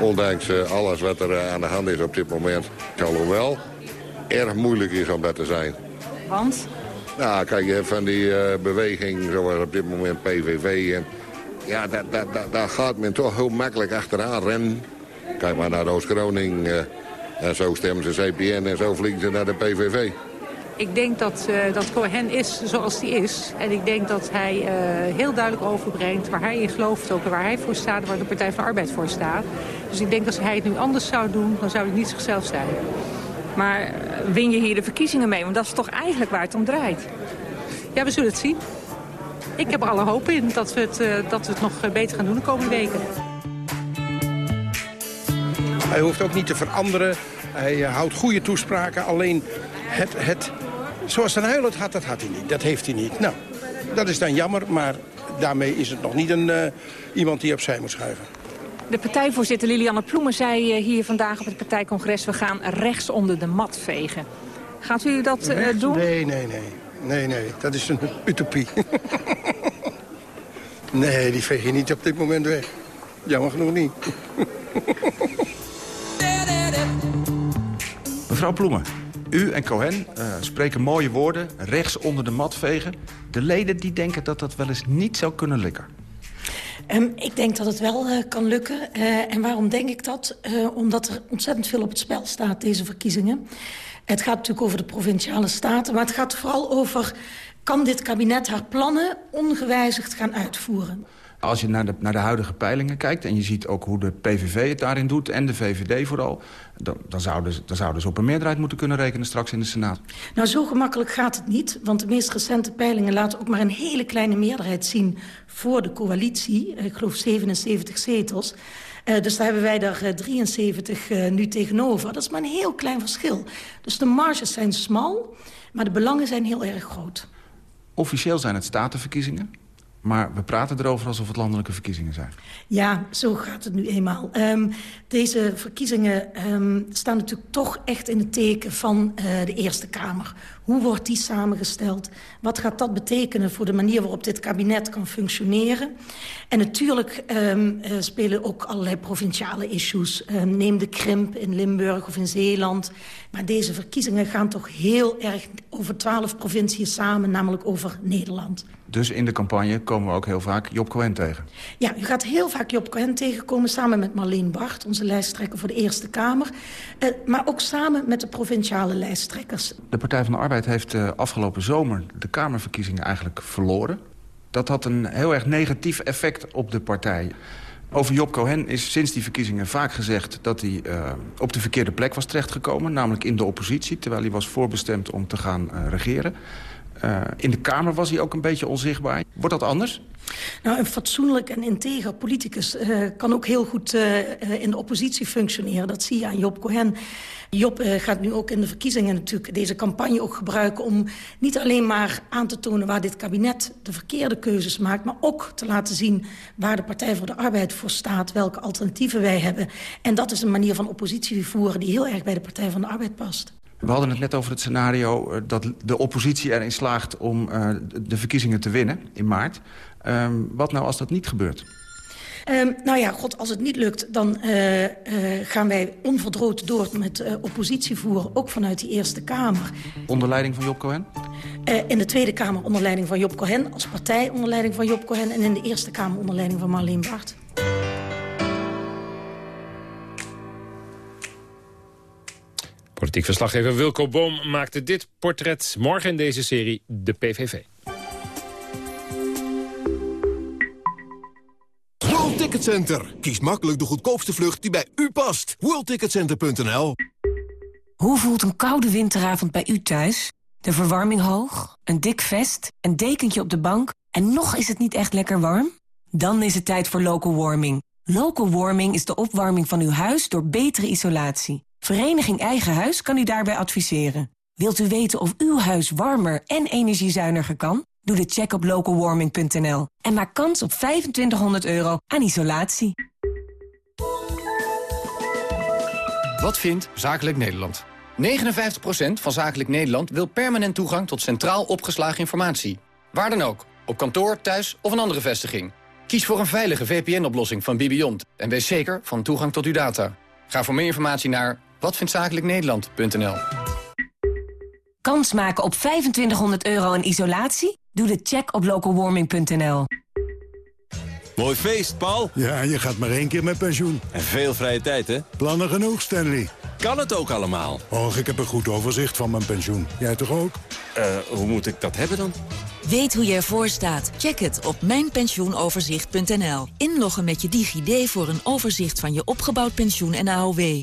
Ondanks uh, alles wat er uh, aan de hand is op dit moment. Alhoewel, erg moeilijk is om dat te zijn. Want? Nou, kijk, je hebt van die uh, beweging zoals op dit moment PVV. En, ja, daar gaat men toch heel makkelijk achteraan rennen. Kijk maar naar Oost-Groningen. en zo stemmen ze CPN en zo vliegen ze naar de PVV. Ik denk dat, uh, dat Cohen is zoals hij is. En ik denk dat hij uh, heel duidelijk overbrengt waar hij in gelooft ook. En waar hij voor staat, waar de Partij van de Arbeid voor staat. Dus ik denk als hij het nu anders zou doen, dan zou hij niet zichzelf zijn. Maar uh, win je hier de verkiezingen mee? Want dat is toch eigenlijk waar het om draait? Ja, we zullen het zien. Ik heb er alle hoop in dat we het, dat we het nog beter gaan doen de komende weken. Hij hoeft ook niet te veranderen. Hij houdt goede toespraken. Alleen het, het, zoals een huil het had, dat had hij niet. Dat heeft hij niet. Nou, dat is dan jammer, maar daarmee is het nog niet een, uh, iemand die opzij moet schuiven. De partijvoorzitter Lilianne Ploemen zei uh, hier vandaag op het partijcongres... we gaan rechts onder de mat vegen. Gaat u dat uh, doen? Nee, nee, nee. Nee, nee. Dat is een utopie. nee, die veeg je niet op dit moment weg. Jammer genoeg niet. Mevrouw Ploemen, u en Cohen uh, spreken mooie woorden, rechts onder de mat vegen. De leden die denken dat dat wel eens niet zou kunnen lukken. Um, ik denk dat het wel uh, kan lukken. Uh, en waarom denk ik dat? omdat er ontzettend veel op het spel staat, deze verkiezingen. Het gaat natuurlijk over de provinciale staten, maar het gaat vooral over... kan dit kabinet haar plannen ongewijzigd gaan uitvoeren? Als je naar de, naar de huidige peilingen kijkt... en je ziet ook hoe de PVV het daarin doet... en de VVD vooral... dan, dan, zouden, ze, dan zouden ze op een meerderheid moeten kunnen rekenen straks in de Senaat. Nou, zo gemakkelijk gaat het niet. Want de meest recente peilingen laten ook maar een hele kleine meerderheid zien... voor de coalitie. Ik geloof 77 zetels. Uh, dus daar hebben wij er uh, 73 uh, nu tegenover. Dat is maar een heel klein verschil. Dus de marges zijn smal, maar de belangen zijn heel erg groot. Officieel zijn het statenverkiezingen. Maar we praten erover alsof het landelijke verkiezingen zijn. Ja, zo gaat het nu eenmaal. Um, deze verkiezingen um, staan natuurlijk toch echt in het teken van uh, de Eerste Kamer. Hoe wordt die samengesteld? Wat gaat dat betekenen voor de manier waarop dit kabinet kan functioneren? En natuurlijk um, uh, spelen ook allerlei provinciale issues. Neem de krimp in Limburg of in Zeeland. Maar deze verkiezingen gaan toch heel erg over twaalf provinciën samen, namelijk over Nederland. Dus in de campagne komen we ook heel vaak Job Cohen tegen? Ja, u gaat heel vaak Job Cohen tegenkomen samen met Marleen Bart, onze lijsttrekker voor de Eerste Kamer. Uh, maar ook samen met de provinciale lijsttrekkers. De Partij van de Arbeid heeft uh, afgelopen zomer de Kamerverkiezingen eigenlijk verloren. Dat had een heel erg negatief effect op de partij. Over Job Cohen is sinds die verkiezingen vaak gezegd... dat hij uh, op de verkeerde plek was terechtgekomen, namelijk in de oppositie... terwijl hij was voorbestemd om te gaan uh, regeren. Uh, in de Kamer was hij ook een beetje onzichtbaar. Wordt dat anders? Nou, een fatsoenlijk en integer politicus uh, kan ook heel goed uh, in de oppositie functioneren. Dat zie je aan Job Cohen. Job uh, gaat nu ook in de verkiezingen natuurlijk deze campagne ook gebruiken... om niet alleen maar aan te tonen waar dit kabinet de verkeerde keuzes maakt... maar ook te laten zien waar de Partij voor de Arbeid voor staat... welke alternatieven wij hebben. En dat is een manier van oppositie voeren die heel erg bij de Partij van de Arbeid past. We hadden het net over het scenario dat de oppositie erin slaagt... om uh, de verkiezingen te winnen in maart. Um, wat nou als dat niet gebeurt? Um, nou ja, god, als het niet lukt, dan uh, uh, gaan wij onverdrood door met uh, oppositie voeren. Ook vanuit die Eerste Kamer. Onder leiding van Job Cohen? in de Tweede Kamer onder leiding van Job Cohen. Als partij onder leiding van Job Cohen. En in de Eerste Kamer onder leiding van Marleen Bart. Politiek verslaggever Wilco Boom maakte dit portret morgen in deze serie De PVV. World Ticket Center. Kies makkelijk de goedkoopste vlucht die bij u past. WorldTicketCenter.nl Hoe voelt een koude winteravond bij u thuis? De verwarming hoog, een dik vest, een dekentje op de bank... en nog is het niet echt lekker warm? Dan is het tijd voor local warming. Local warming is de opwarming van uw huis door betere isolatie. Vereniging Eigen Huis kan u daarbij adviseren. Wilt u weten of uw huis warmer en energiezuiniger kan? Doe de check op localwarming.nl en maak kans op 2500 euro aan isolatie. Wat vindt Zakelijk Nederland? 59% van Zakelijk Nederland wil permanent toegang tot centraal opgeslagen informatie. Waar dan ook, op kantoor, thuis of een andere vestiging. Kies voor een veilige VPN-oplossing van Bibiont en wees zeker van toegang tot uw data. Ga voor meer informatie naar watvindzakelijknederland.nl. Kans maken op 2500 euro in isolatie? Doe de check op localwarming.nl. Mooi feest, Paul. Ja, je gaat maar één keer met pensioen. En veel vrije tijd, hè? Plannen genoeg, Stanley. kan het ook allemaal? Och, ik heb een goed overzicht van mijn pensioen. Jij toch ook? Eh, hoe moet ik dat hebben dan? Weet hoe je ervoor staat? Check het op mijnpensioenoverzicht.nl. Inloggen met je DigiD voor een overzicht van je opgebouwd pensioen en AOW.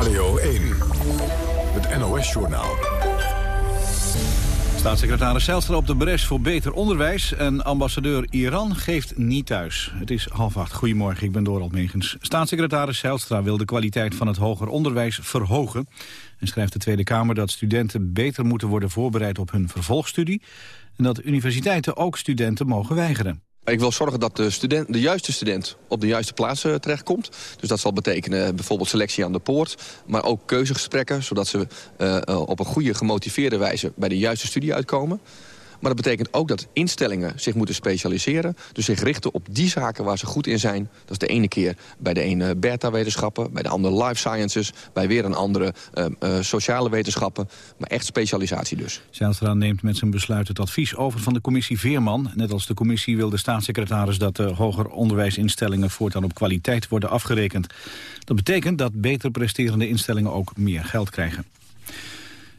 Radio 1, het NOS-journaal. Staatssecretaris Zijlstra op de bres voor beter onderwijs... en ambassadeur Iran geeft niet thuis. Het is half acht. Goedemorgen, ik ben Dorald Megens. Staatssecretaris Zijlstra wil de kwaliteit van het hoger onderwijs verhogen... en schrijft de Tweede Kamer dat studenten beter moeten worden voorbereid op hun vervolgstudie... en dat universiteiten ook studenten mogen weigeren. Ik wil zorgen dat de, student, de juiste student op de juiste plaats uh, terechtkomt. Dus dat zal betekenen bijvoorbeeld selectie aan de poort. Maar ook keuzegesprekken, zodat ze uh, uh, op een goede gemotiveerde wijze... bij de juiste studie uitkomen. Maar dat betekent ook dat instellingen zich moeten specialiseren. Dus zich richten op die zaken waar ze goed in zijn. Dat is de ene keer bij de ene beta-wetenschappen... bij de andere life sciences... bij weer een andere uh, uh, sociale wetenschappen. Maar echt specialisatie dus. Zijlstra neemt met zijn besluit het advies over van de commissie Veerman. Net als de commissie wil de staatssecretaris... dat de hoger onderwijsinstellingen voortaan op kwaliteit worden afgerekend. Dat betekent dat beter presterende instellingen ook meer geld krijgen.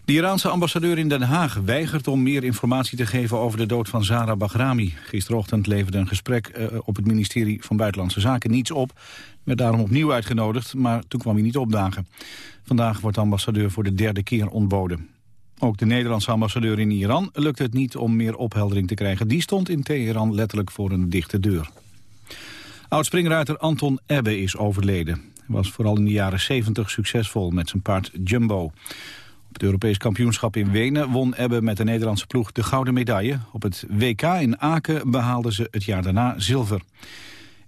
De Iraanse ambassadeur in Den Haag weigert om meer informatie te geven over de dood van Zara Bahrami. Gisterochtend leverde een gesprek uh, op het ministerie van Buitenlandse Zaken niets op. Werd daarom opnieuw uitgenodigd, maar toen kwam hij niet opdagen. Vandaag wordt de ambassadeur voor de derde keer ontboden. Ook de Nederlandse ambassadeur in Iran lukt het niet om meer opheldering te krijgen. Die stond in Teheran letterlijk voor een dichte deur. Oud-springruiter Anton Ebbe is overleden. Hij was vooral in de jaren 70 succesvol met zijn paard Jumbo. Op het Europees kampioenschap in Wenen won Ebbe met de Nederlandse ploeg de gouden medaille. Op het WK in Aken behaalden ze het jaar daarna zilver.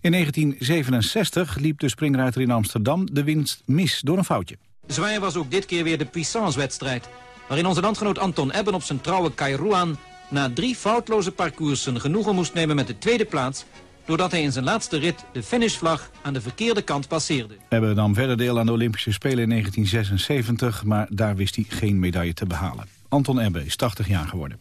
In 1967 liep de springruiter in Amsterdam de winst mis door een foutje. Zwaar was ook dit keer weer de puissance-wedstrijd... waarin onze landgenoot Anton Ebben op zijn trouwe Kairouan... na drie foutloze parcoursen genoegen moest nemen met de tweede plaats doordat hij in zijn laatste rit de finishvlag aan de verkeerde kant passeerde. Ebbe nam verder deel aan de Olympische Spelen in 1976, maar daar wist hij geen medaille te behalen. Anton Ebbe is 80 jaar geworden.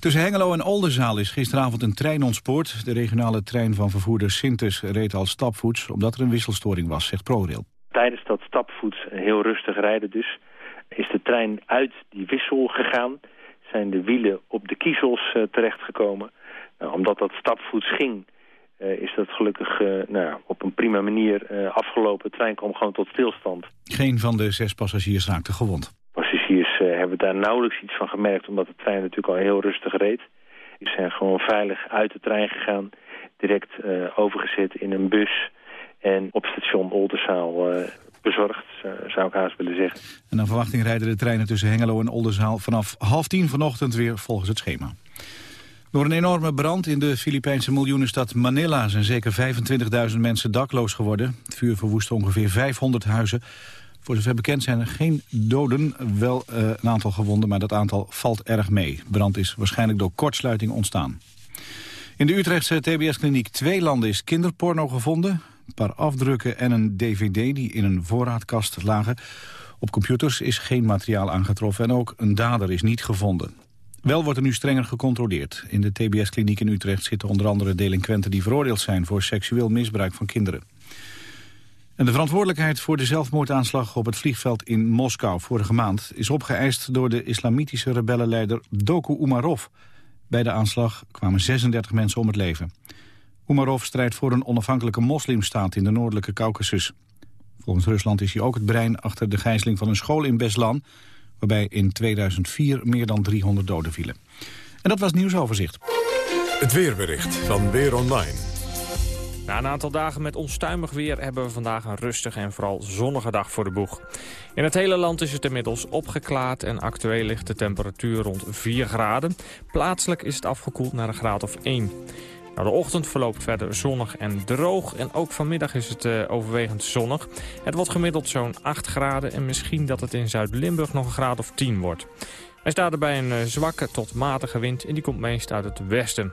Tussen Hengelo en Oldenzaal is gisteravond een trein ontspoord. De regionale trein van vervoerder Sintes reed al stapvoets... omdat er een wisselstoring was, zegt ProRail. Tijdens dat stapvoets heel rustig rijden dus... is de trein uit die wissel gegaan. Zijn de wielen op de kiezels uh, terechtgekomen. Nou, omdat dat stapvoets ging uh, is dat gelukkig uh, nou, op een prima manier uh, afgelopen. De trein kwam gewoon tot stilstand. Geen van de zes passagiers raakte gewond. Passagiers hebben daar nauwelijks iets van gemerkt... omdat de trein natuurlijk al heel rustig reed. Ze zijn gewoon veilig uit de trein gegaan. Direct overgezet in een bus. En op station Oldenzaal bezorgd, zou ik haast willen zeggen. En naar verwachting rijden de treinen tussen Hengelo en Oldenzaal... vanaf half tien vanochtend weer volgens het schema. Door een enorme brand in de Filipijnse miljoenenstad Manila... zijn zeker 25.000 mensen dakloos geworden. Het vuur verwoest ongeveer 500 huizen. Voor zover bekend zijn er geen doden, wel uh, een aantal gewonden... maar dat aantal valt erg mee. Brand is waarschijnlijk door kortsluiting ontstaan. In de Utrechtse TBS-kliniek Tweelanden is kinderporno gevonden. Een paar afdrukken en een dvd die in een voorraadkast lagen. Op computers is geen materiaal aangetroffen... en ook een dader is niet gevonden. Wel wordt er nu strenger gecontroleerd. In de TBS-kliniek in Utrecht zitten onder andere delinquenten... die veroordeeld zijn voor seksueel misbruik van kinderen. En de verantwoordelijkheid voor de zelfmoordaanslag op het vliegveld in Moskou vorige maand... is opgeëist door de islamitische rebellenleider Doku Umarov. Bij de aanslag kwamen 36 mensen om het leven. Umarov strijdt voor een onafhankelijke moslimstaat in de noordelijke Caucasus. Volgens Rusland is hij ook het brein achter de gijzeling van een school in Beslan waarbij in 2004 meer dan 300 doden vielen. En dat was het nieuwsoverzicht. Het weerbericht van Weer Online. Na een aantal dagen met onstuimig weer hebben we vandaag een rustige en vooral zonnige dag voor de boeg. In het hele land is het inmiddels opgeklaard en actueel ligt de temperatuur rond 4 graden. Plaatselijk is het afgekoeld naar een graad of 1. Nou, de ochtend verloopt verder zonnig en droog. En ook vanmiddag is het uh, overwegend zonnig. Het wordt gemiddeld zo'n 8 graden. En misschien dat het in Zuid-Limburg nog een graad of 10 wordt. Er staat erbij een uh, zwakke tot matige wind. En die komt meest uit het westen.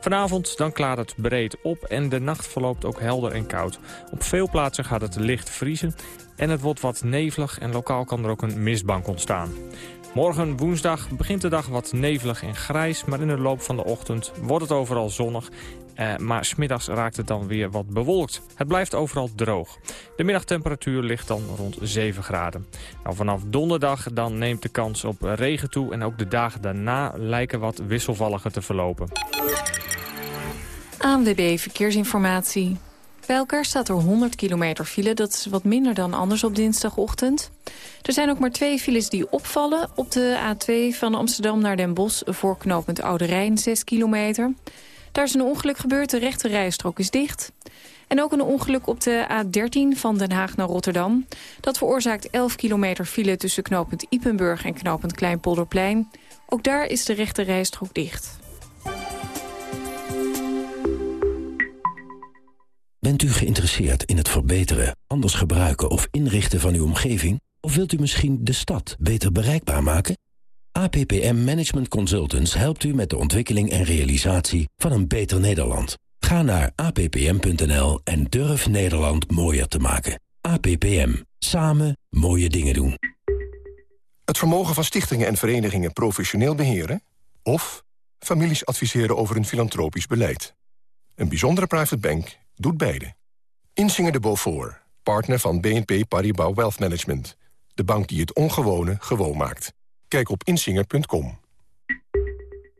Vanavond dan klaart het breed op en de nacht verloopt ook helder en koud. Op veel plaatsen gaat het licht vriezen en het wordt wat nevelig en lokaal kan er ook een mistbank ontstaan. Morgen woensdag begint de dag wat nevelig en grijs, maar in de loop van de ochtend wordt het overal zonnig. Eh, maar smiddags raakt het dan weer wat bewolkt. Het blijft overal droog. De middagtemperatuur ligt dan rond 7 graden. Nou, vanaf donderdag dan neemt de kans op regen toe en ook de dagen daarna lijken wat wisselvalliger te verlopen. ANWB Verkeersinformatie. Bij staat er 100 kilometer file. Dat is wat minder dan anders op dinsdagochtend. Er zijn ook maar twee files die opvallen. Op de A2 van Amsterdam naar Den Bosch voor knooppunt Oude Rijn 6 kilometer. Daar is een ongeluk gebeurd, de rechte rijstrook is dicht. En ook een ongeluk op de A13 van Den Haag naar Rotterdam. Dat veroorzaakt 11 kilometer file tussen knooppunt Ipenburg en knooppunt Kleinpolderplein. Ook daar is de rechte rijstrook dicht. Bent u geïnteresseerd in het verbeteren, anders gebruiken of inrichten van uw omgeving? Of wilt u misschien de stad beter bereikbaar maken? APPM Management Consultants helpt u met de ontwikkeling en realisatie van een beter Nederland. Ga naar appm.nl en durf Nederland mooier te maken. APPM. Samen mooie dingen doen. Het vermogen van stichtingen en verenigingen professioneel beheren? Of families adviseren over een filantropisch beleid? Een bijzondere private bank doet beide. Insinger de Beaufort, partner van BNP Paribas Wealth Management. De bank die het ongewone gewoon maakt. Kijk op insinger.com.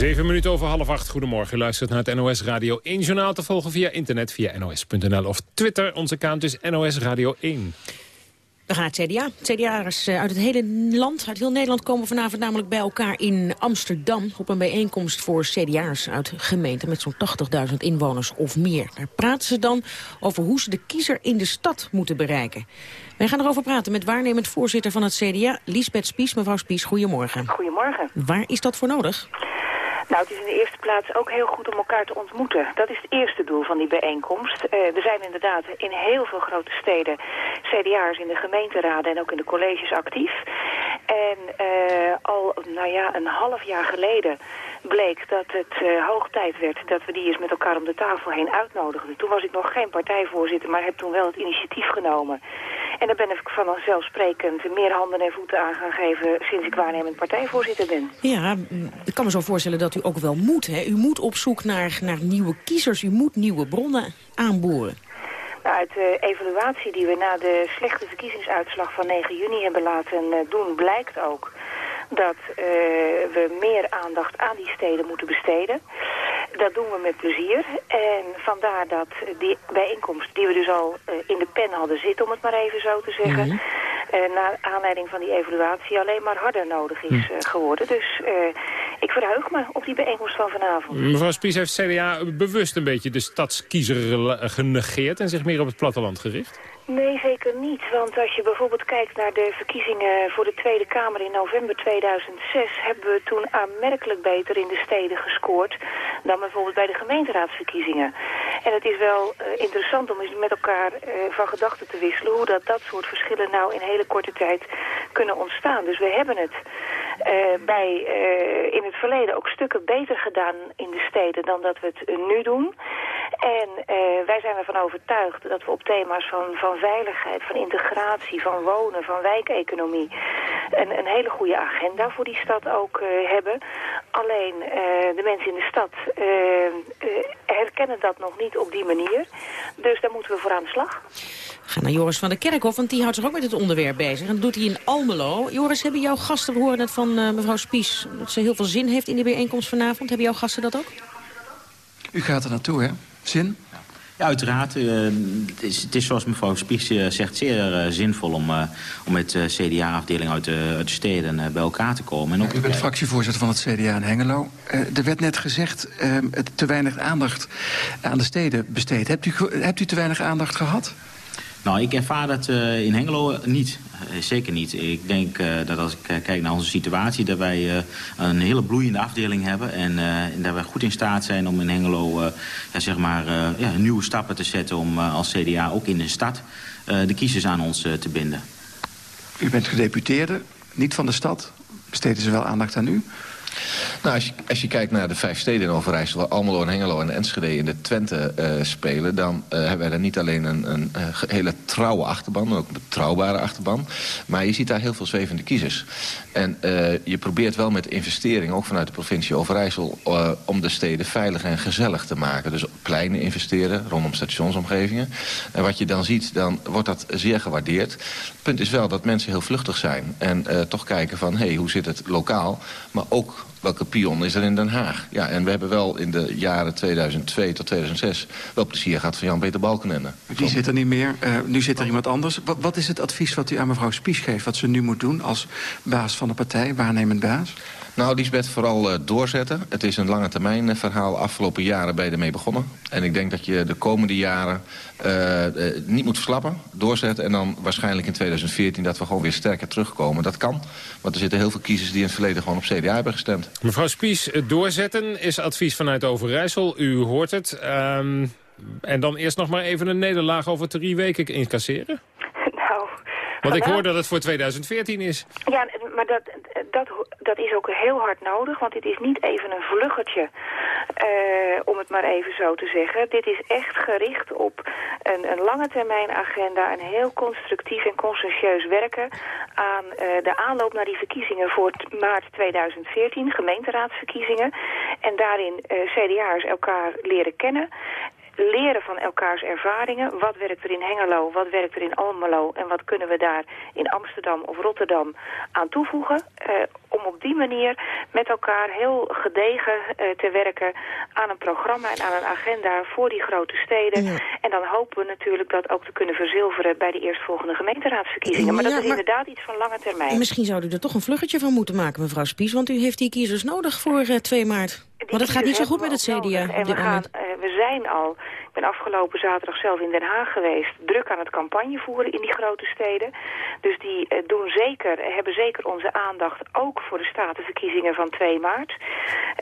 Zeven minuten over half acht. Goedemorgen. U luistert naar het NOS Radio 1 journaal te volgen via internet via nos.nl of Twitter. Onze account is NOS Radio 1. We gaan het CDA. CDA'ers eh, uit het hele land, uit heel Nederland komen vanavond namelijk bij elkaar in Amsterdam. Op een bijeenkomst voor CDA'ers uit gemeenten met zo'n 80.000 inwoners of meer. Daar praten ze dan over hoe ze de kiezer in de stad moeten bereiken. Wij gaan erover praten met waarnemend voorzitter van het CDA, Liesbeth Spies. Mevrouw Spies, goedemorgen. Goedemorgen. Waar is dat voor nodig? Nou, het is in de eerste plaats ook heel goed om elkaar te ontmoeten. Dat is het eerste doel van die bijeenkomst. Uh, er zijn inderdaad in heel veel grote steden CDA'ers in de gemeenteraden en ook in de colleges actief. En uh, al nou ja, een half jaar geleden bleek dat het uh, hoog tijd werd dat we die eens met elkaar om de tafel heen uitnodigden. Toen was ik nog geen partijvoorzitter, maar heb toen wel het initiatief genomen. En daar ben ik vanzelfsprekend meer handen en voeten aan gaan geven sinds ik waarnemend partijvoorzitter ben. Ja, ik kan me zo voorstellen dat u ook wel moet. Hè? U moet op zoek naar, naar nieuwe kiezers, u moet nieuwe bronnen aanboren. Uit de evaluatie die we na de slechte verkiezingsuitslag van 9 juni hebben laten uh, doen, blijkt ook dat uh, we meer aandacht aan die steden moeten besteden. Dat doen we met plezier. En vandaar dat die bijeenkomst die we dus al uh, in de pen hadden zitten, om het maar even zo te zeggen... Mm -hmm. uh, naar aanleiding van die evaluatie alleen maar harder nodig is mm. geworden. Dus ik verheug me op die bijeenkomst van vanavond. Mevrouw Spies heeft CDA bewust een beetje de stadskiezer genegeerd... en zich meer op het platteland gericht? Nee, zeker niet. Want als je bijvoorbeeld kijkt naar de verkiezingen voor de Tweede Kamer in november 2006... hebben we toen aanmerkelijk beter in de steden gescoord dan bijvoorbeeld bij de gemeenteraadsverkiezingen. En het is wel uh, interessant om eens met elkaar uh, van gedachten te wisselen... hoe dat, dat soort verschillen nou in hele korte tijd kunnen ontstaan. Dus we hebben het uh, bij, in het verleden ook stukken beter gedaan in de steden dan dat we het nu doen. En wij zijn ervan overtuigd dat we op thema's van, van veiligheid, van integratie, van wonen, van wijkeconomie... een, een hele goede agenda voor die stad ook uh, hebben. Alleen uh, de mensen in de stad herkennen dat nog niet op die manier. Dus daar moeten we voor aan de slag. Ga naar Joris van der Kerkhof, want die houdt zich ook met het onderwerp bezig. En dat doet hij in Almelo. Joris, hebben jouw gasten, we horen het van mevrouw Spies... dat ze heel veel zin heeft in die bijeenkomst vanavond. Hebben jouw gasten dat ook? U gaat er naartoe, hè? Zin? Ja, uiteraard. Uh, het, is, het, is, zoals mevrouw Spies uh, zegt zeer uh, zinvol om, om met CDA-afdeling uit, uit, de steden bij elkaar te komen. En ook u bent fractievoorzitter van het CDA in Hengelo. er werd net gezegd te weinig aandacht aan de steden besteed. Hebt u, hebt u te weinig aandacht gehad? Nou, ik ervaar dat uh, in Hengelo niet. Uh, zeker niet. Ik denk uh, dat als ik kijk naar onze situatie... dat wij een hele bloeiende afdeling hebben... En, en, dat wij goed in staat zijn om in Hengelo ja, zeg maar, ja, nieuwe stappen te zetten... om als CDA ook in de stad de kiezers aan ons te binden. U bent gedeputeerde, niet van de stad. Besteden ze wel aandacht aan u? Nou, als je, kijkt naar de vijf steden in Overijssel... waar Almelo en Hengelo en Enschede in de Twente uh, spelen... dan uh, hebben wij daar niet alleen een, een, een, hele trouwe achterban... maar ook een betrouwbare achterban. Maar je ziet daar heel veel zwevende kiezers. En je probeert wel met investeringen, ook vanuit de provincie Overijssel... om de steden veilig en gezellig te maken. Dus pleinen investeren rondom stationsomgevingen. En wat je dan ziet, dan wordt dat zeer gewaardeerd. Het punt is wel dat mensen heel vluchtig zijn. En toch kijken van, hé, hey, hoe zit het lokaal? Maar ook welke pion is er in Den Haag? Ja, en we hebben wel in de jaren 2002 tot 2006 wel plezier gehad van Jan-Peter Balkenende. Die zit er niet meer. Uh, nu zit er iemand anders. Wat, wat, is het advies wat u aan mevrouw Spies geeft... wat ze nu moet doen als baas van de partij, waarnemend baas? Nou, Lisbeth, vooral uh, doorzetten. Het is een lange termijn uh, verhaal. Afgelopen jaren ben je ermee begonnen. En ik denk dat je de komende jaren uh, niet moet verslappen, doorzetten... en dan waarschijnlijk in 2014 dat we gewoon weer sterker terugkomen. Dat kan, want er zitten heel veel kiezers die in het verleden gewoon op CDA hebben gestemd. Mevrouw Spies, doorzetten is advies vanuit Overijssel. U hoort het. Um, en dan eerst nog maar even een nederlaag over drie weken incasseren? Want ik hoor dat het voor 2014 is. Ja, maar dat, dat, dat is ook heel hard nodig, want dit is niet even een vluggetje, uh, om het maar even zo te zeggen. Dit is echt gericht op een, een lange termijn agenda, een heel constructief en conscientieus werken aan uh, de aanloop naar die verkiezingen voor maart 2014, gemeenteraadsverkiezingen. En daarin uh, CDA'ers elkaar leren kennen leren van elkaars ervaringen. Wat werkt er in Hengelo, wat werkt er in Almelo... en wat kunnen we daar in Amsterdam of Rotterdam aan toevoegen... Om op die manier met elkaar heel gedegen uh, te werken aan een programma en aan een agenda voor die grote steden. Ja. En dan hopen we natuurlijk dat ook te kunnen verzilveren bij de eerstvolgende gemeenteraadsverkiezingen. Maar dat ja, is inderdaad iets van lange termijn. Misschien zou u er toch een vluggetje van moeten maken, mevrouw Spies, want u heeft die kiezers nodig voor uh, 2 maart. Want het gaat niet zo goed met het CDA. En we, gaan, uh, we zijn al, ik ben afgelopen zaterdag zelf in Den Haag geweest, druk aan het campagne voeren in die grote steden. Dus die uh, doen zeker, hebben zeker onze aandacht ook voor de statenverkiezingen van 2 maart.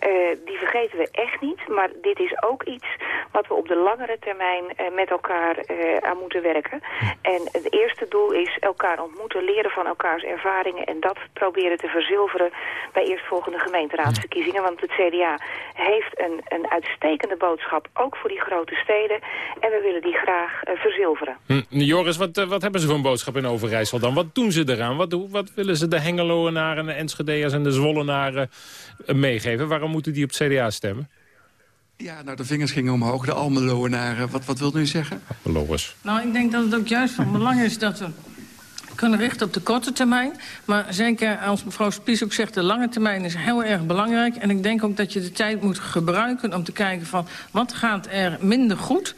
Uh, die vergeten we echt niet, maar dit is ook iets wat we op de langere termijn uh, met elkaar aan moeten werken. En het eerste doel is elkaar ontmoeten, leren van elkaars ervaringen en dat proberen te verzilveren bij eerstvolgende gemeenteraadsverkiezingen. Want het CDA heeft een, een uitstekende boodschap, ook voor die grote steden. En we willen die graag verzilveren. Hm. Joris, wat, wat hebben ze voor een boodschap in Overijssel dan? Wat doen ze eraan? Wat, wat willen ze de Hengeloenaren en de Enschede'ers en de Zwollenaren meegeven? Waarom moeten die op het CDA stemmen? Ja, nou, de vingers gingen omhoog, de Almeloenaren. Wat, wat wilt u zeggen? Almeloers. Nou, ik denk dat het ook juist van belang is dat we kunnen richten op de korte termijn. Maar zeker als mevrouw Spies ook zegt, de lange termijn is heel erg belangrijk. En ik denk ook dat je de tijd moet gebruiken om te kijken van... wat gaat er minder goed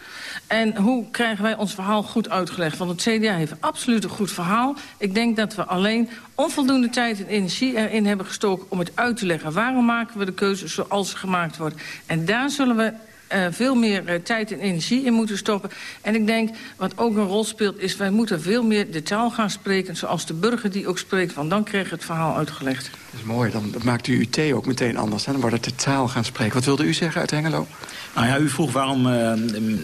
en hoe krijgen wij ons verhaal goed uitgelegd. Want het CDA heeft absoluut een goed verhaal. Ik denk dat we alleen onvoldoende tijd en energie erin hebben gestoken... om het uit te leggen. Waarom maken we de keuzes zoals ze gemaakt worden? En daar zullen we uh, veel meer uh, tijd en energie in moeten stoppen. En ik denk, wat ook een rol speelt, is... wij moeten veel meer de taal gaan spreken... zoals de burger die ook spreekt, want dan krijg je het verhaal uitgelegd. Dat is mooi, dan maakt u uw thee ook meteen anders. Hè? Dan wordt het de taal gaan spreken. Wat wilde u zeggen uit Hengelo? Nou ja, u vroeg waarom uh,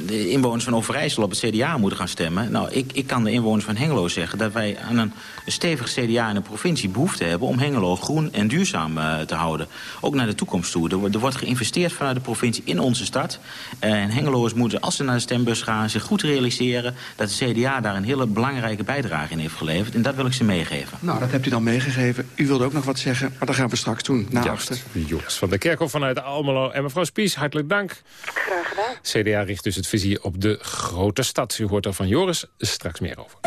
de inwoners van Overijssel op het CDA moeten gaan stemmen. Nou, ik, ik kan de inwoners van Hengelo zeggen... dat wij aan een, een stevig CDA in de provincie behoefte hebben... om Hengelo groen en duurzaam uh, te houden. Ook naar de toekomst toe. Er, er wordt geïnvesteerd vanuit de provincie in onze stad. stad. en Hengeloers moeten, als ze naar de stembus gaan... zich goed realiseren dat de CDA daar een hele belangrijke bijdrage in heeft geleverd. En dat wil ik ze meegeven. Nou, dat hebt u dan meegegeven. U wilde ook nog wat zeggen, maar dat gaan we straks doen, na. Joris van der Kerkhof vanuit Almelo. En mevrouw Spies, hartelijk dank. Graag gedaan. CDA richt dus het vizier op de grote stad. U hoort er van Joris straks meer over.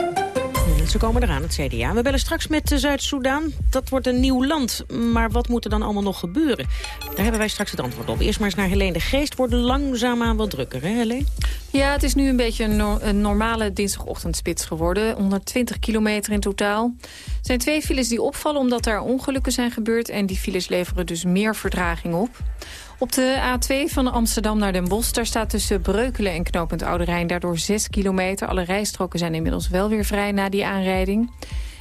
Ze komen eraan, het CDA. We bellen straks met Zuid-Soedan. Dat wordt een nieuw land. Maar wat moet er dan allemaal nog gebeuren? Daar hebben wij straks het antwoord op. Eerst maar eens naar Helene de Geest. Wordt langzaamaan wat drukker, hè Helene? Ja, het is nu een beetje een, een normale dinsdagochtendspits geworden. 120 kilometer in totaal. Er zijn twee files die opvallen omdat er ongelukken zijn gebeurd... en die files leveren dus meer verdraging op. Op de A2 van Amsterdam naar Den Bosch... daar staat tussen Breukelen en knooppunt Oude Rijn... daardoor 6 kilometer. Alle rijstroken zijn inmiddels wel weer vrij na die aanrijding.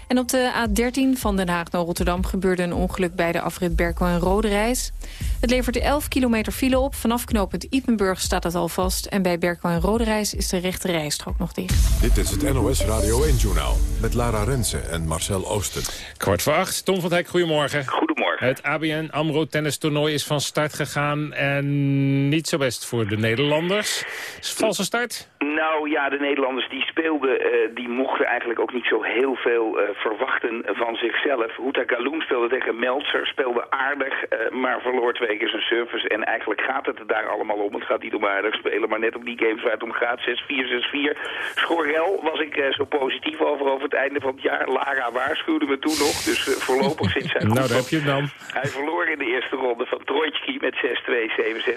En op de A13 van Den Haag naar Rotterdam gebeurde een ongeluk bij de afrit Berkel en Rode Reis. Het levert 11 kilometer file op. Vanaf knooppunt Ipenburg staat het al vast. En bij Berkel en Rode Reis is de rechte rijstrook nog dicht. Dit is het NOS Radio 1-journaal met Lara Rensen en Marcel Oosten. Kwart voor acht. Tom van Hek, goedemorgen. Goedemorgen. Het ABN AMRO tennistoernooi is van start gegaan en niet zo best voor de Nederlanders. Is valse start? Nou ja, de Nederlanders die speelden, uh, die mochten eigenlijk ook niet zo heel veel uh, verwachten van zichzelf. Huta Galoen speelde tegen Meltzer, speelde aardig, uh, maar verloor twee keer zijn service. En eigenlijk gaat het er daar allemaal om. Het gaat niet om aardig spelen, maar net op die games waar het om gaat. 6-4, 6-4. Schorel was ik zo positief over over het einde van het jaar. Lara waarschuwde me toen nog, dus voorlopig zit zij goed. Nou, daar heb je dan. Hij verloor in de eerste ronde van Trojtski met 6-2,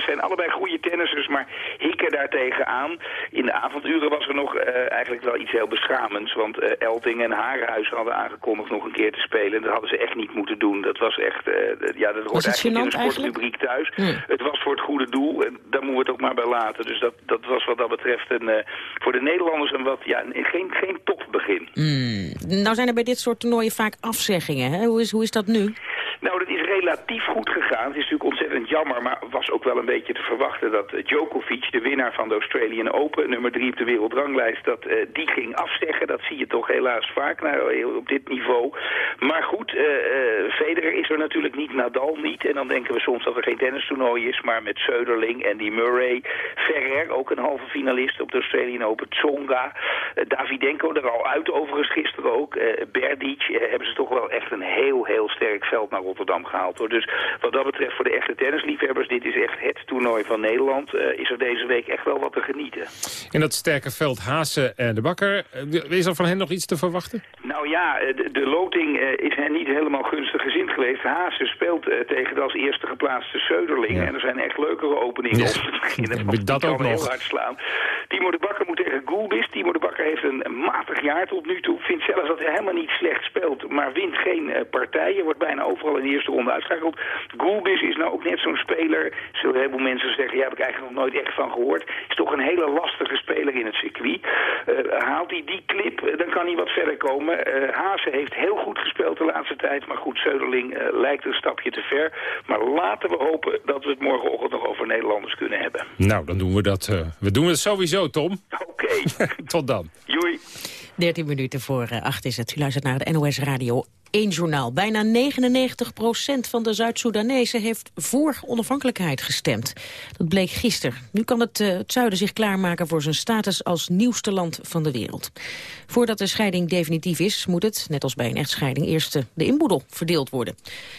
7-6. Zijn allebei goede tennissers, maar hikken daartegen aan. In de avonduren was er nog uh, eigenlijk wel iets heel beschamends. Want uh, Elting en Harenhuis hadden aangekondigd nog een keer te spelen. En dat hadden ze echt niet moeten doen. Dat was echt, uh, ja, dat hoort eigenlijk in de sportrubriek thuis. Het was voor het goede doel en daar moeten we het ook maar bij laten. Dus dat, dat was wat dat betreft een, voor de Nederlanders een wat, ja, geen, geen topbegin. Hmm. Nou zijn er bij dit soort toernooien vaak afzeggingen. Hè? Hoe, is, hoe is dat nu? Nou, dat is relatief goed gegaan. Het is natuurlijk ontzettend jammer, maar was ook wel een beetje te verwachten dat Djokovic, de winnaar van de Australian Open, nummer drie op de wereldranglijst, dat uh, die ging afzeggen. Dat zie je toch helaas vaak nou, op dit niveau. Maar goed, uh, uh, Federer is er natuurlijk niet, Nadal niet. En dan denken we soms dat er geen tennistoernooi is, maar met Söderling en die Murray, Ferrer, ook een halve finalist op de Australian Open, Tsonga, Davidenko er al uit overigens gisteren ook, Berdic, hebben ze toch wel echt een heel, heel sterk veld naar Rotterdam gehaald. Hoor. Dus wat dat betreft voor de echte tennisliefhebbers, dit is echt het toernooi van Nederland, is er deze week echt wel wat te genieten. In dat sterke veld Haase en de Bakker, is er van hen nog iets te verwachten? Nou ja, de, de loting is hen niet helemaal gunstig gezind geweest. Haase speelt tegen de als eerste geplaatste Söderling. Ja. En er zijn echt leukere openingen ja. te beginnen. Ja, dat ook nog. heel hard slaan. Timo de Bakker moet tegen Gulbis. Timo de Bakker heeft een matig jaar tot nu toe. Vindt zelfs dat hij helemaal niet slecht speelt, maar wint geen partijen. Wordt bijna overal in de eerste ronde uitgeschakeld. Gulbis is nou ook net zo'n speler. Zullen een heleboel mensen zeggen, ja, heb ik eigenlijk nog nooit echt van gehoord. Is toch een hele lastige speler in het circuit. Uh, haalt hij die clip, dan kan hij wat verder komen. Uh, Haase heeft heel goed gespeeld de laatste tijd. Maar goed, Söderling lijkt een stapje te ver. Maar laten we hopen dat we het morgenochtend nog over Nederlanders kunnen hebben. Nou, dan doen we dat. we doen het sowieso, Tom. Oké. Okay. Tot dan. Joei. 13 minuten voor 8 is het. U luistert naar het NOS Radio 1 journaal. Bijna 99% van de Zuid-Soedanezen heeft voor onafhankelijkheid gestemd. Dat bleek gisteren. Nu kan het, uh, het zuiden zich klaarmaken voor zijn status als nieuwste land van de wereld. Voordat de scheiding definitief is, moet het, net als bij een echtscheiding, eerst de inboedel verdeeld worden.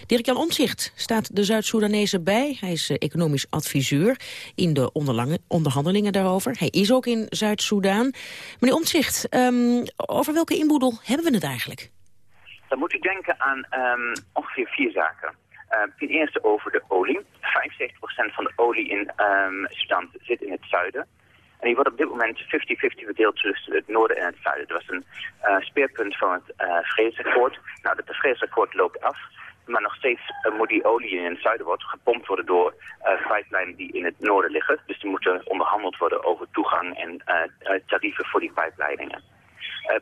Dirk-Jan Omtzigt staat de Zuid-Soedanezen bij. Hij is uh, economisch adviseur in de onderhandelingen daarover. Hij is ook in Zuid-Soedan. Meneer Omtzigt, um, over welke inboedel hebben we het eigenlijk? Dan moet u denken aan um, ongeveer vier zaken. Uh, ten eerste over de olie. 75% van de olie in um, Sudan zit in het zuiden. En die wordt op dit moment 50-50 verdeeld tussen het noorden en het zuiden. Dat was een uh, speerpunt van het uh. Nou, dat vredesakkoord loopt af. Maar nog steeds uh, moet die olie in het zuiden wordt gepompt worden door uh, die in het noorden liggen. Dus die moeten onderhandeld worden over toegang en tarieven voor die pijpleidingen.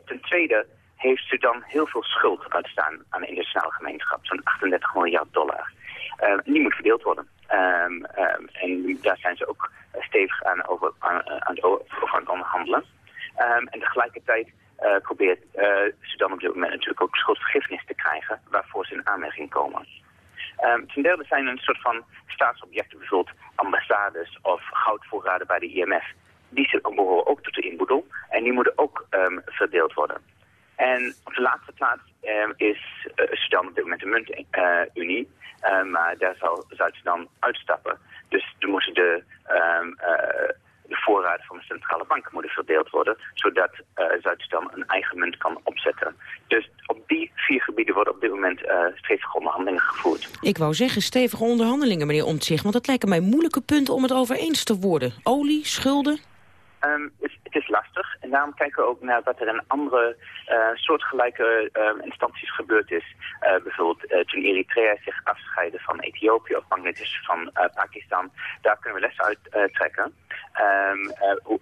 ten tweede heeft Sudan heel veel schuld uitstaan aan de internationale gemeenschap. Zo'n 38 miljard dollar. Uh, die moet verdeeld worden. Um, um, en daar zijn ze ook stevig aan, over, aan, aan, het, over aan het onderhandelen. En tegelijkertijd uh, probeert uh, Sudan op dit moment natuurlijk ook schuldvergiffenis te krijgen... waarvoor ze in aanmerking komen. ten derde zijn een soort van staatsobjecten, bijvoorbeeld ambassades of goudvoorraden bij de IMF, die behoren ook tot de inboedel en die moeten ook verdeeld worden. En op de laatste plaats um, is uh, Sudan op dit moment de muntunie, uh, maar daar zal Zuid-Sudan uitstappen. Dus er moeten de, uh, de voorraden van de centrale bank moeten verdeeld worden, zodat uh, Zuid-Sudan een eigen munt kan opzetten. Dus op die vier gebieden worden op dit moment stevige onderhandelingen gevoerd. Ik wou zeggen stevige onderhandelingen, meneer Omtzigt, want dat lijken mij moeilijke punten om het over eens te worden. Olie, schulden? Um, het, is lastig en daarom kijken we ook naar wat er in andere uh, soortgelijke uh, instanties gebeurd is. Uh, bijvoorbeeld toen Eritrea zich afscheidde van Ethiopië of Bangladesh van Pakistan. Daar kunnen we lessen uit trekken um,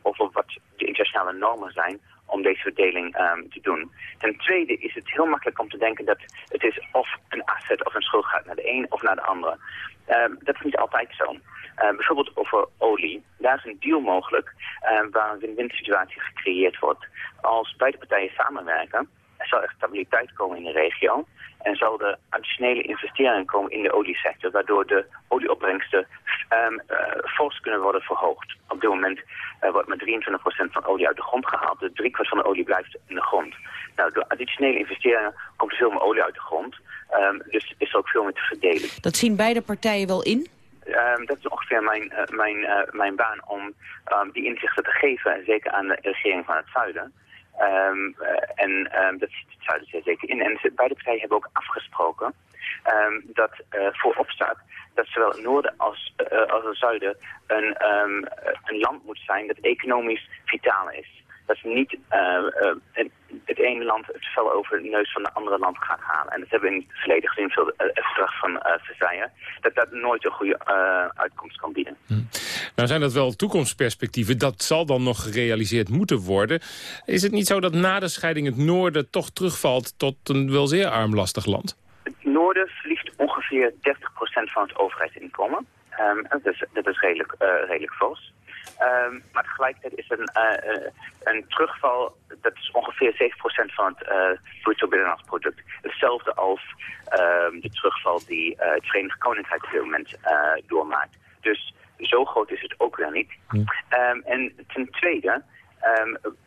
over wat de internationale normen zijn om deze verdeling um, te doen. Ten tweede is het heel makkelijk om te denken dat het is of een asset of een schuld gaat naar de een of naar de andere. Dat is niet altijd zo. Uh, bijvoorbeeld over olie. Daar is een deal mogelijk uh, waar een win-win situatie gecreëerd wordt. Als beide partijen samenwerken, er zal er stabiliteit komen in de regio en zal er additionele investeringen komen in de oliesector, waardoor de olieopbrengsten um, fors kunnen worden verhoogd. Op dit moment wordt maar 23% van olie uit de grond gehaald, dus driekwart van de olie blijft in de grond. Nou, door additionele investeringen komt er veel meer olie uit de grond, um, dus is er ook veel meer te verdelen. Dat zien beide partijen wel in? Um, dat is ongeveer mijn, uh, mijn, uh, mijn baan om um, die inzichten te geven, zeker aan de regering van het zuiden. Um, uh, en dat ziet het zuiden zeer zeker in. En beide partijen hebben ook afgesproken dat voorop staat dat zowel het noorden als, als het zuiden een, een land moet zijn dat economisch vitaal is dat ze niet uh, uh, het ene land het vel over de neus van het andere land gaat halen. En dat hebben we in het verleden gezien, veel het verdrag van uh, Versailles, dat dat nooit een goede uitkomst kan bieden. Hm. Nou zijn dat wel toekomstperspectieven, dat zal dan nog gerealiseerd moeten worden. Is het niet zo dat na de scheiding het noorden toch terugvalt tot een wel zeer armlastig land? Het noorden verliest ongeveer 30% van het overheidsinkomen. Um, dat, is, dat is redelijk, redelijk fors. Um, maar tegelijkertijd is een, uh, een terugval, dat is ongeveer 7% van het uh, bruto binnenlands product. Hetzelfde als um, de terugval die uh, het Verenigd Koninkrijk op dit moment doormaakt. Dus zo groot is het ook weer niet. Um, en ten tweede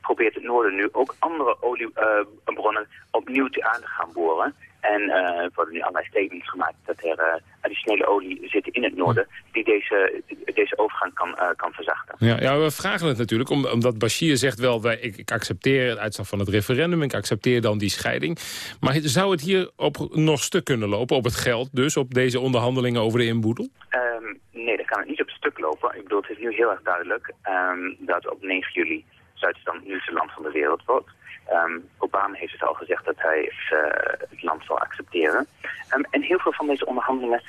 probeert het Noorden nu ook andere oliebronnen opnieuw te aan te gaan boren. En er worden nu allerlei statements gemaakt dat er uh, additionele olie zit in het noorden... die deze, deze overgang kan, uh, kan verzachten. Ja, ja, we vragen het natuurlijk, omdat Bashir zegt wel... Wij, ik, ik accepteer het uitslag van het referendum, ik accepteer dan die scheiding. Maar zou het hier op nog stuk kunnen lopen, op het geld dus... op deze onderhandelingen over de inboedel? Um, nee, dat kan het niet op stuk lopen. Ik bedoel, het is nu heel erg duidelijk um, dat op 9 juli Zuid-Sudan nu het land van de wereld wordt... Um, Obama heeft het al gezegd dat hij het, uh, het land zal accepteren. Um, en heel veel van deze onderhandelingen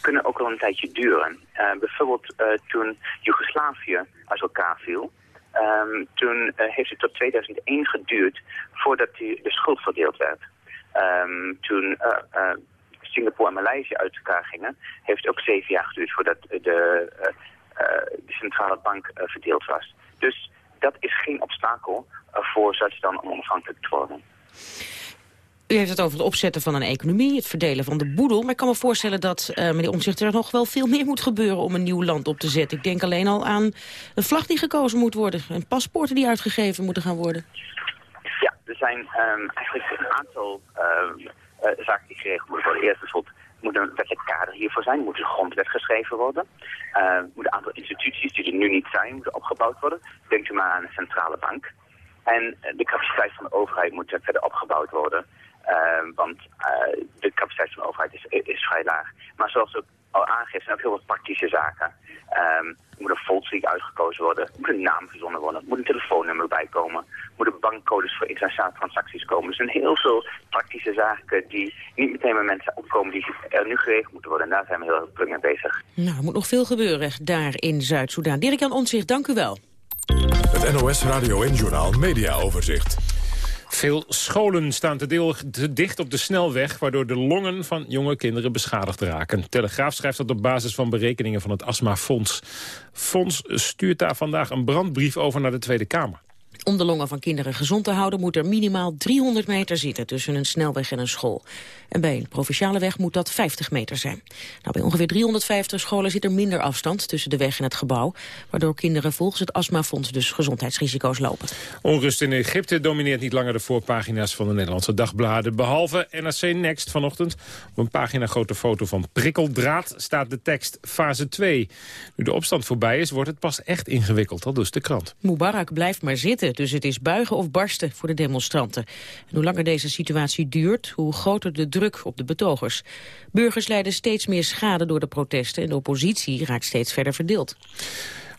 kunnen ook wel een tijdje duren. Uh, bijvoorbeeld uh, toen Joegoslavië uit elkaar viel... Toen heeft het tot 2001 geduurd voordat die, de schuld verdeeld werd. toen Singapore en Maleisië uit elkaar gingen... heeft het ook zeven jaar geduurd voordat de, de centrale bank verdeeld was. Dus dat is geen obstakel voor Zuid-Sudan om onafhankelijk te worden. U heeft het over het opzetten van een economie, het verdelen van de boedel. Maar ik kan me voorstellen dat, uh, meneer Omtzigt, er nog wel veel meer moet gebeuren om een nieuw land op te zetten. Ik denk alleen al aan een vlag die gekozen moet worden en paspoorten die uitgegeven moeten gaan worden. Ja, er zijn um, eigenlijk een aantal uh, uh, zaken die geregeld moeten worden. Eerst bijvoorbeeld moet een wettelijk kader hiervoor zijn, moet een grondwet geschreven worden. Uh, moet een aantal instituties die er nu niet zijn, moeten opgebouwd worden. Denk u maar aan een centrale bank. En de capaciteit van de overheid moet verder opgebouwd worden. Uh, want de capaciteit van de overheid is, is vrij laag. Maar zoals ook al aangeeft, zijn ook heel wat praktische zaken. Um, er moet een volkslied uitgekozen worden, er moet een naam verzonnen worden, er moet een telefoonnummer bij komen, er moeten bankcodes voor internationale transacties komen. Er zijn heel veel praktische zaken die niet meteen bij mensen opkomen die er nu geregeld moeten worden. En daar zijn we heel erg druk mee bezig. Nou, er moet nog veel gebeuren daar in Zuid-Soedan. Dirk-Jan Onzicht, dank u wel. Het NOS Radio en Journaal Media Overzicht. Veel scholen staan te, deel, dicht op de snelweg... waardoor de longen van jonge kinderen beschadigd raken. Telegraaf schrijft dat op basis van berekeningen van het Astma Fonds. Fonds stuurt daar vandaag een brandbrief over naar de Tweede Kamer. Om de longen van kinderen gezond te houden moet er minimaal 300 meter zitten tussen een snelweg en een school. En bij een provinciale weg moet dat 50 meter zijn. Nou, bij ongeveer 350 scholen zit er minder afstand tussen de weg en het gebouw, waardoor kinderen volgens het astmafonds dus gezondheidsrisico's lopen. Onrust in Egypte domineert niet langer de voorpagina's van de Nederlandse dagbladen. Behalve NRC Next vanochtend. Op een pagina grote foto van prikkeldraad staat de tekst fase 2. Nu de opstand voorbij is, wordt het pas echt ingewikkeld, al dus de krant. Mubarak blijft maar zitten, dus het is buigen of barsten voor de demonstranten. En hoe langer deze situatie duurt, hoe groter de druk op de betogers. Burgers lijden steeds meer schade door de protesten en de oppositie raakt steeds verder verdeeld.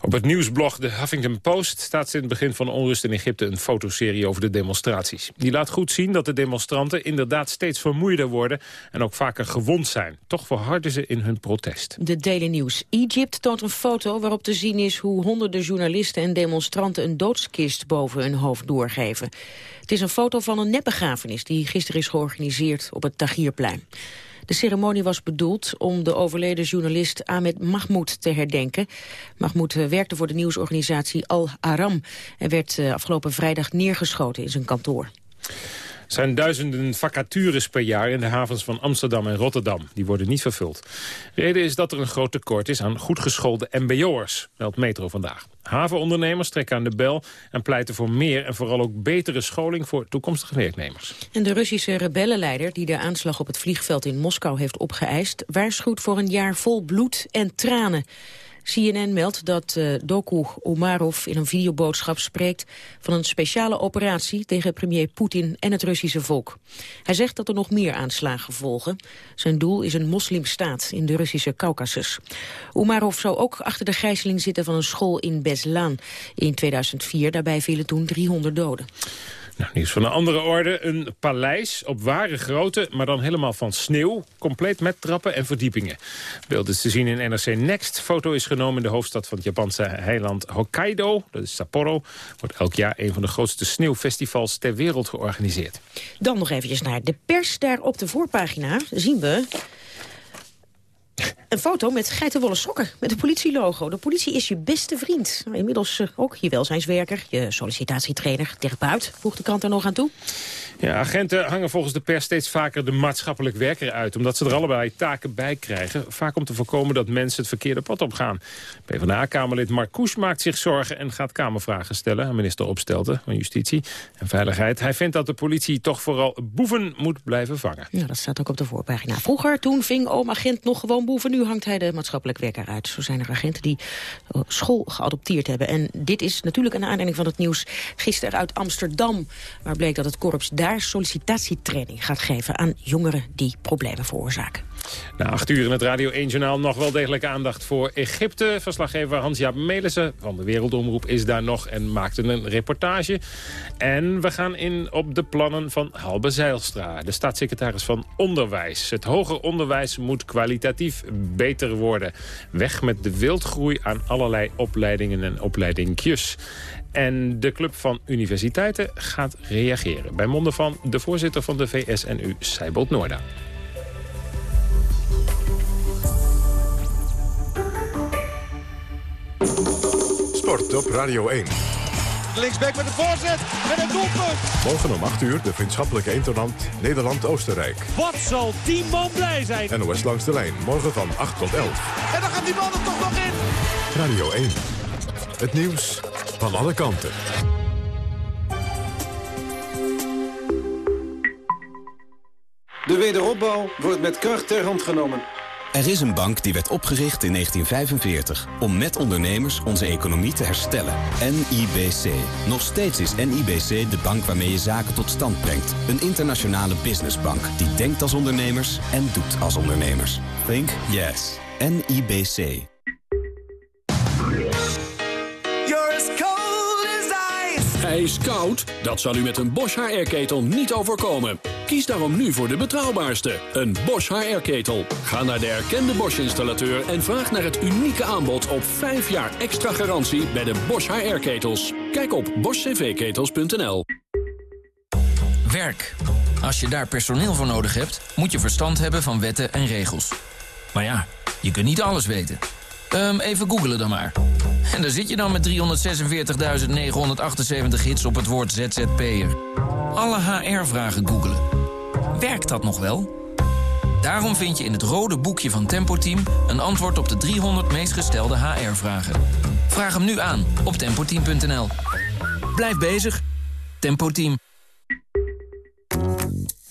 Op het nieuwsblog The Huffington Post staat sinds het begin van onrust in Egypte een fotoserie over de demonstraties. Die laat goed zien dat de demonstranten inderdaad steeds vermoeider worden en ook vaker gewond zijn. Toch verharden ze in hun protest. De Daily News Egypt toont een foto waarop te zien is hoe honderden journalisten en demonstranten een doodskist boven hun hoofd doorgeven. Het is een foto van een nepbegrafenis die gisteren is georganiseerd op het Tahrirplein. De ceremonie was bedoeld om de overleden journalist Ahmed Mahmoud te herdenken. Mahmoud eh, werkte voor de nieuwsorganisatie Al Aram en werd eh, afgelopen vrijdag neergeschoten in zijn kantoor. Zijn duizenden vacatures per jaar in de havens van Amsterdam en Rotterdam. Die worden niet vervuld. Reden is dat er een groot tekort is aan goed geschoolde mbo'ers, meldt Metro vandaag. Havenondernemers trekken aan de bel en pleiten voor meer en vooral ook betere scholing voor toekomstige werknemers. En de Russische rebellenleider die de aanslag op het vliegveld in Moskou heeft opgeëist, waarschuwt voor een jaar vol bloed en tranen. CNN meldt dat uh, Doku Omarov in een videoboodschap spreekt van een speciale operatie tegen premier Poetin en het Russische volk. Hij zegt dat er nog meer aanslagen volgen. Zijn doel is een moslimstaat in de Russische Caucasus. Omarov zou ook achter de gijzeling zitten van een school in Beslan in 2004. Daarbij vielen toen 300 doden. Nou, nieuws van een andere orde. Een paleis op ware grootte, maar dan helemaal van sneeuw. Compleet met trappen en verdiepingen. Beeld is te zien in NRC Next. Foto is genomen in de hoofdstad van het Japanse heiland Hokkaido. Dat is Sapporo. Wordt elk jaar een van de grootste sneeuwfestivals ter wereld georganiseerd. Dan nog eventjes naar de pers. Daar op de voorpagina zien we een foto met geitenwolle sokken, met een politielogo. De politie is je beste vriend. Nou, inmiddels uh, ook je welzijnswerker, je sollicitatietrainer, therapeut. Voegt de krant er nog aan toe? Ja, agenten hangen volgens de pers steeds vaker de maatschappelijk werker uit... omdat ze er allebei taken bij krijgen. Vaak om te voorkomen dat mensen het verkeerde pad opgaan. PvdA-kamerlid Marcouch maakt zich zorgen en gaat kamervragen stellen... aan minister Opstelten van Justitie en Veiligheid. Hij vindt dat de politie toch vooral boeven moet blijven vangen. Ja, dat staat ook op de voorpagina. Vroeger, toen ving oom-agent nog gewoon boeven. Nu hangt hij de maatschappelijk werker uit. Zo zijn er agenten die eh, school geadopteerd hebben. En dit is natuurlijk een aanleiding van het nieuws gisteren uit Amsterdam... waar bleek dat het korps daar sollicitatietraining gaat geven aan jongeren die problemen veroorzaken. Na acht uur in het Radio 1-journaal nog wel degelijk aandacht voor Egypte. Verslaggever Hans-Jaap Melissen van de Wereldomroep is daar nog en maakte een reportage. En we gaan in op de plannen van Halbe Zeilstra, de staatssecretaris van Onderwijs. Het hoger onderwijs moet kwalitatief beter worden. Weg met de wildgroei aan allerlei opleidingen en opleidingjes. En de Club van Universiteiten gaat reageren. Bij monden van de voorzitter van de VSNU, Seibold Noorda. Sport op Radio 1. Linksback met de voorzet en een doelpunt. Morgen om 8 uur de vriendschappelijke interland Nederland-Oostenrijk. Wat zal die man blij zijn. NOS langs de lijn, morgen van 8 tot 11. En dan gaat die man er toch nog in. Radio 1. Het nieuws van alle kanten. De wederopbouw wordt met kracht ter hand genomen. Er is een bank die werd opgericht in 1945 om met ondernemers onze economie te herstellen. NIBC. Nog steeds is NIBC de bank waarmee je zaken tot stand brengt. Een internationale businessbank die denkt als ondernemers en doet als ondernemers. Think yes. NIBC. Ijskoud? Dat zal u met een Bosch HR-ketel niet overkomen. Kies daarom nu voor de betrouwbaarste, een Bosch HR-ketel. Ga naar de erkende Bosch-installateur en vraag naar het unieke aanbod op 5 jaar extra garantie bij de Bosch HR-ketels. Kijk op boschcvketels.nl. Werk. Als je daar personeel voor nodig hebt, moet je verstand hebben van wetten en regels. Maar ja, je kunt niet alles weten. Um, even googelen dan maar. En daar zit je dan met 346.978 hits op het woord ZZP'er. Alle HR-vragen googelen. Werkt dat nog wel? Daarom vind je in het rode boekje van Tempo Team... een antwoord op de 300 meest gestelde HR-vragen. Vraag hem nu aan op tempoteam.nl. Blijf bezig. Tempo Team.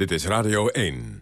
Dit is Radio 1.